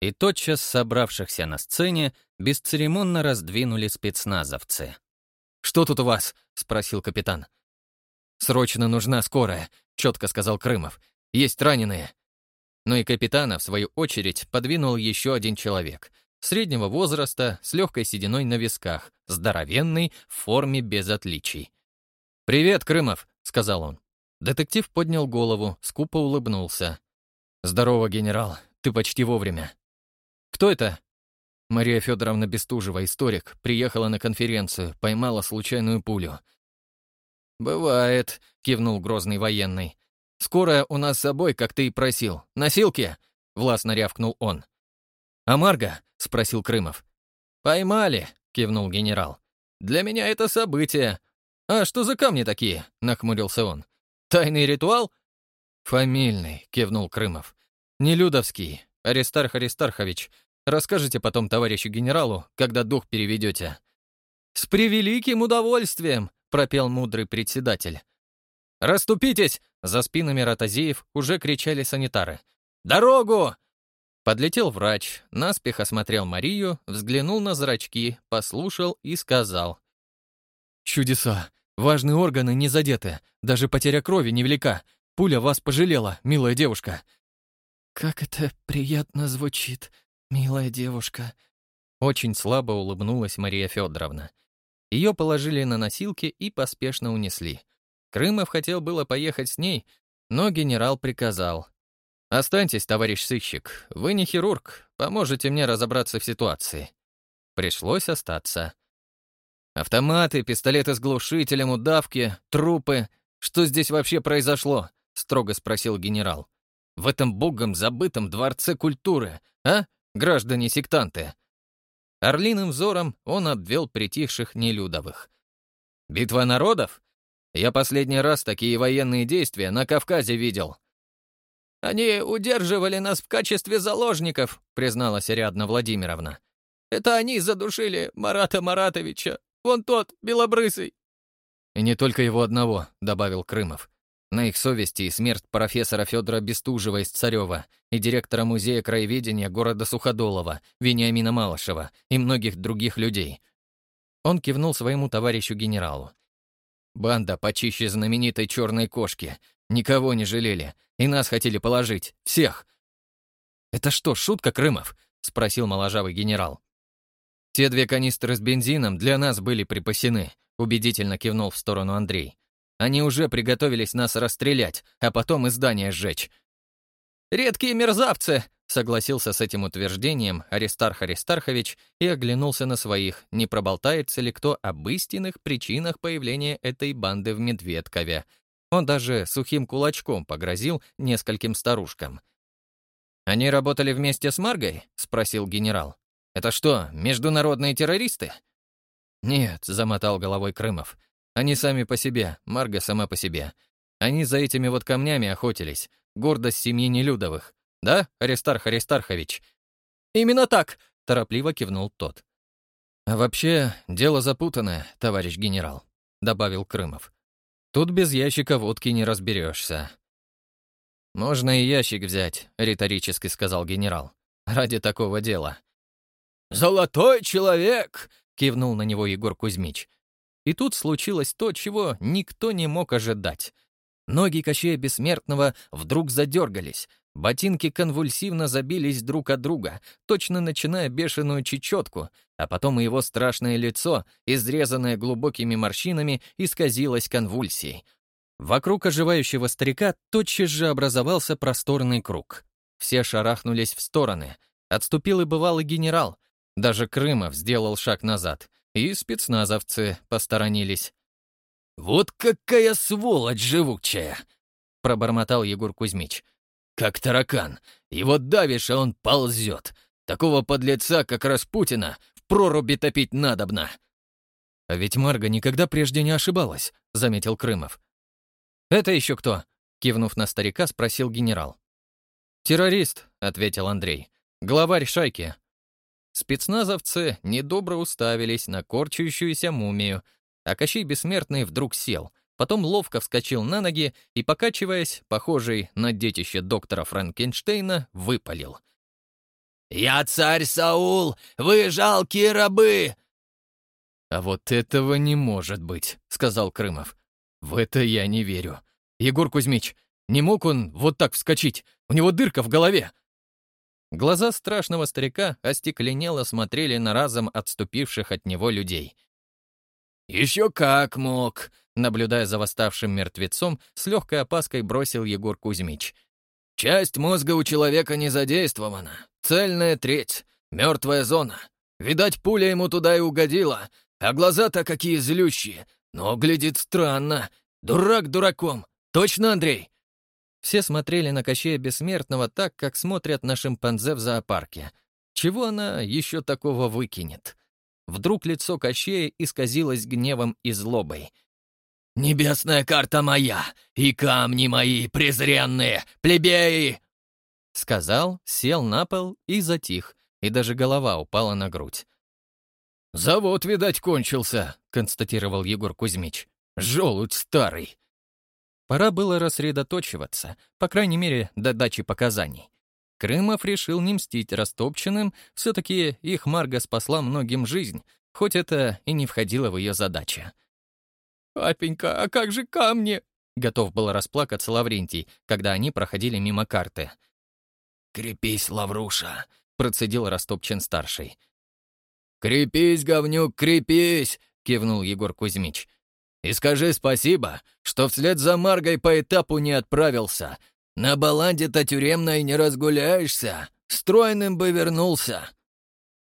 [SPEAKER 2] И тотчас собравшихся на сцене бесцеремонно раздвинули спецназовцы. «Что тут у вас?» — спросил капитан. «Срочно нужна скорая», — четко сказал Крымов. «Есть раненые». Но и капитана, в свою очередь, подвинул еще один человек. Среднего возраста, с легкой сединой на висках, здоровенный, в форме без отличий. «Привет, Крымов», — сказал он. Детектив поднял голову, скупо улыбнулся. «Здорово, генерал, ты почти вовремя». «Кто это?» Мария Федоровна Бестужева, историк, приехала на конференцию, поймала случайную пулю. «Бывает», — кивнул грозный военный. «Скорая у нас с собой, как ты и просил. Носилки?» — властно рявкнул он. «А Марга?» — спросил Крымов. «Поймали», — кивнул генерал. «Для меня это событие. А что за камни такие?» — нахмурился он. «Тайный ритуал?» «Фамильный», — кивнул Крымов. «Нелюдовский. Аристарх Аристархович. Расскажите потом товарищу генералу, когда дух переведете». «С превеликим удовольствием!» — пропел мудрый председатель. «Раступитесь!» — за спинами ротозеев уже кричали санитары. «Дорогу!» Подлетел врач, наспех осмотрел Марию, взглянул на зрачки, послушал и сказал. «Чудеса! Важные органы не задеты, даже потеря крови невелика. Пуля вас пожалела, милая девушка». «Как это приятно звучит, милая девушка!» Очень слабо улыбнулась Мария Федоровна. Ее положили на носилки и поспешно унесли. Крымов хотел было поехать с ней, но генерал приказал. «Останьтесь, товарищ сыщик, вы не хирург, поможете мне разобраться в ситуации». Пришлось остаться. «Автоматы, пистолеты с глушителем, удавки, трупы. Что здесь вообще произошло?» — строго спросил генерал. «В этом богом забытом дворце культуры, а, граждане-сектанты?» Орлиным взором он обвел притихших нелюдовых. «Битва народов? Я последний раз такие военные действия на Кавказе видел. «Они удерживали нас в качестве заложников», — призналась Ариадна Владимировна. «Это они задушили Марата Маратовича. Вон тот, белобрысый». «И не только его одного», — добавил Крымов. На их совести и смерть профессора Федора Бестужева из Царева и директора музея краеведения города Суходолова, Вениамина Малышева и многих других людей. Он кивнул своему товарищу-генералу. «Банда почище знаменитой черной кошки. Никого не жалели. И нас хотели положить. Всех. «Это что, шутка, Крымов?» — спросил моложавый генерал. «Те две канистры с бензином для нас были припасены», — убедительно кивнул в сторону Андрей. «Они уже приготовились нас расстрелять, а потом и здание сжечь». «Редкие мерзавцы!» — согласился с этим утверждением Аристарх Аристархович и оглянулся на своих, не проболтается ли кто об истинных причинах появления этой банды в Медведкове — он даже сухим кулачком погрозил нескольким старушкам. «Они работали вместе с Маргой?» — спросил генерал. «Это что, международные террористы?» «Нет», — замотал головой Крымов. «Они сами по себе, Марга сама по себе. Они за этими вот камнями охотились. Гордость семьи Нелюдовых. Да, Аристарх Аристархович?» «Именно так!» — торопливо кивнул тот. «А вообще, дело запутанное, товарищ генерал», — добавил Крымов. Тут без ящика водки не разберешься. «Можно и ящик взять», — риторически сказал генерал. «Ради такого дела».
[SPEAKER 4] «Золотой человек!»
[SPEAKER 2] — кивнул на него Егор Кузьмич. И тут случилось то, чего никто не мог ожидать. Ноги Кощея Бессмертного вдруг задергались, ботинки конвульсивно забились друг от друга, точно начиная бешеную чечетку, а потом его страшное лицо, изрезанное глубокими морщинами, исказилось конвульсией. Вокруг оживающего старика тотчас же образовался просторный круг. Все шарахнулись в стороны. Отступил и бывалый генерал. Даже Крымов сделал шаг назад. И спецназовцы посторонились.
[SPEAKER 4] «Вот какая сволочь живучая!» — пробормотал Егор Кузьмич. «Как таракан. Его давишь, а он ползет. Такого подлеца, как Распутина, проруби топить надобно».
[SPEAKER 2] «А ведь Марга никогда прежде не ошибалась», — заметил Крымов. «Это еще кто?» — кивнув на старика, спросил генерал. «Террорист», — ответил Андрей. «Главарь шайки». Спецназовцы недобро уставились на корчающуюся мумию, а Кощей Бессмертный вдруг сел, потом ловко вскочил на ноги и, покачиваясь, похожий на детище доктора Франкенштейна, выпалил — «Я царь Саул! Вы жалкие рабы!» «А вот этого не может быть», — сказал Крымов. В это я не верю. Егор Кузьмич, не мог он вот так вскочить? У него дырка в голове. Глаза страшного старика остекленело смотрели на разом отступивших от него людей.
[SPEAKER 4] «Еще как мог!»
[SPEAKER 2] Наблюдая за восставшим мертвецом, с легкой опаской бросил Егор Кузьмич.
[SPEAKER 4] «Часть мозга у человека не задействована. Цельная треть. Мертвая зона. Видать, пуля ему туда и угодила. А глаза-то какие злющие. Но глядит странно. Дурак дураком. Точно, Андрей?»
[SPEAKER 2] Все смотрели на Кощея Бессмертного так, как смотрят на шимпанзе в зоопарке. Чего она еще такого выкинет? Вдруг лицо Кощея исказилось гневом и злобой.
[SPEAKER 4] «Небесная карта моя, и камни мои презренные, плебеи!»
[SPEAKER 2] Сказал, сел на пол и затих, и даже голова упала на грудь.
[SPEAKER 3] «Завод, видать, кончился», — констатировал Егор Кузьмич. «Желудь старый».
[SPEAKER 2] Пора было рассредоточиваться, по крайней мере, до дачи показаний. Крымов решил не мстить растопченным, все-таки их Марга спасла многим жизнь, хоть это и не входило в ее задачи.
[SPEAKER 3] «Папенька, а как же камни?»
[SPEAKER 2] Готов был расплакаться Лаврентий, когда они проходили мимо карты.
[SPEAKER 4] «Крепись, Лавруша!» — процедил Растопчин-старший.
[SPEAKER 3] «Крепись, говнюк, крепись!» — кивнул Егор Кузьмич. «И скажи спасибо, что вслед за Маргой по этапу не отправился, на баланде-то тюремной не разгуляешься. Стройным бы вернулся».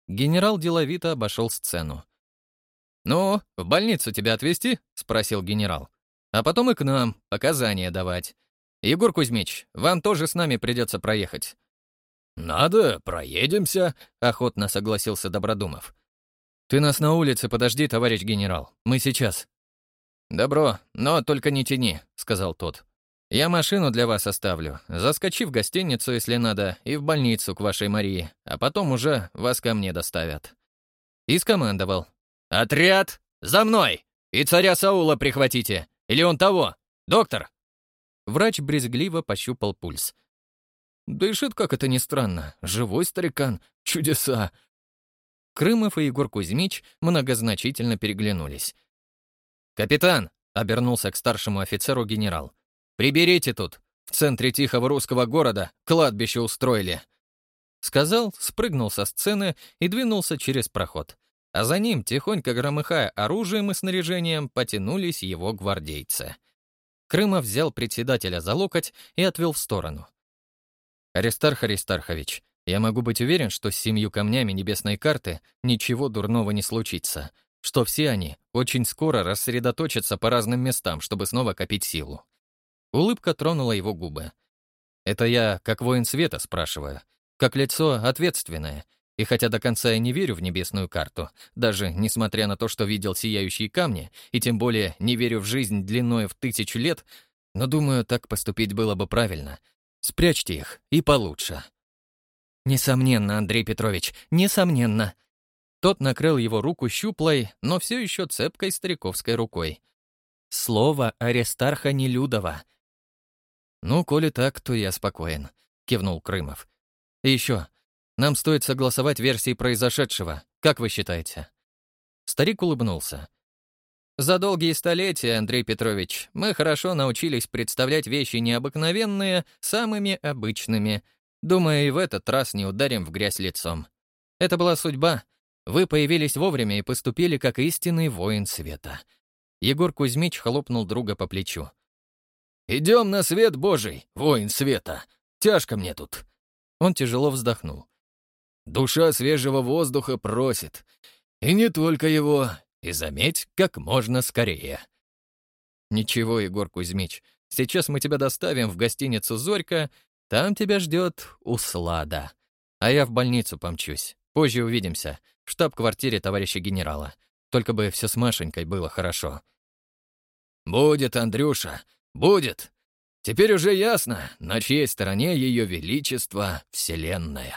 [SPEAKER 2] Генерал деловито обошел сцену.
[SPEAKER 1] «Ну, в больницу тебя отвезти?» — спросил генерал. «А потом и к нам показания давать. Егор Кузьмич, вам тоже с нами придется проехать».
[SPEAKER 3] «Надо, проедемся», — охотно согласился Добродумов.
[SPEAKER 1] «Ты нас на улице подожди, товарищ генерал. Мы сейчас». «Добро, но только не тяни», — сказал тот. Я машину для вас оставлю. Заскочи в гостиницу, если надо, и в больницу к вашей Марии, а потом уже вас ко мне доставят». И скомандовал. «Отряд! За мной! И царя Саула прихватите! Или он того! Доктор!» Врач брезгливо пощупал пульс. «Дышит, как это ни странно. Живой старикан. Чудеса!» Крымов и Егор Кузьмич многозначительно переглянулись. «Капитан!» — обернулся к старшему офицеру генерал. Приберите тут. В центре тихого русского города кладбище устроили». Сказал, спрыгнул со сцены и двинулся через проход. А за ним, тихонько громыхая оружием и снаряжением, потянулись его гвардейцы. Крымов взял председателя за локоть и отвел в сторону. «Аристарх Аристархович, я могу быть уверен, что с семью камнями небесной карты ничего дурного не случится, что все они очень скоро рассредоточатся по разным местам, чтобы снова копить силу. Улыбка тронула его губы. «Это я, как воин света, спрашиваю. Как лицо ответственное. И хотя до конца я не верю в небесную карту, даже несмотря на то, что видел сияющие камни, и тем более не верю в жизнь длиною в тысячу лет, но думаю, так поступить было бы правильно. Спрячьте их, и получше». «Несомненно, Андрей Петрович, несомненно». Тот накрыл его руку щуплой, но все еще цепкой стариковской рукой. «Слово Аристарха Нелюдова. «Ну, коли так, то я спокоен», — кивнул Крымов. «И еще, нам стоит согласовать версии произошедшего. Как вы считаете?» Старик улыбнулся. «За долгие столетия, Андрей Петрович, мы хорошо научились представлять вещи необыкновенные самыми обычными. Думаю, и в этот раз не ударим в грязь лицом. Это была судьба. Вы появились вовремя и поступили как истинный воин света». Егор Кузьмич хлопнул друга по плечу. «Идем на свет Божий, воин света. Тяжко мне тут». Он тяжело вздохнул. «Душа свежего воздуха просит. И не только его. И заметь, как можно скорее». «Ничего, Егор Кузьмич, сейчас мы тебя доставим в гостиницу «Зорька», там тебя ждет услада. А я в больницу помчусь. Позже увидимся. В штаб-квартире товарища генерала. Только бы все с Машенькой было хорошо».
[SPEAKER 3] «Будет, Андрюша. Будет. Теперь уже ясно, на чьей стороне Ее Величество Вселенная.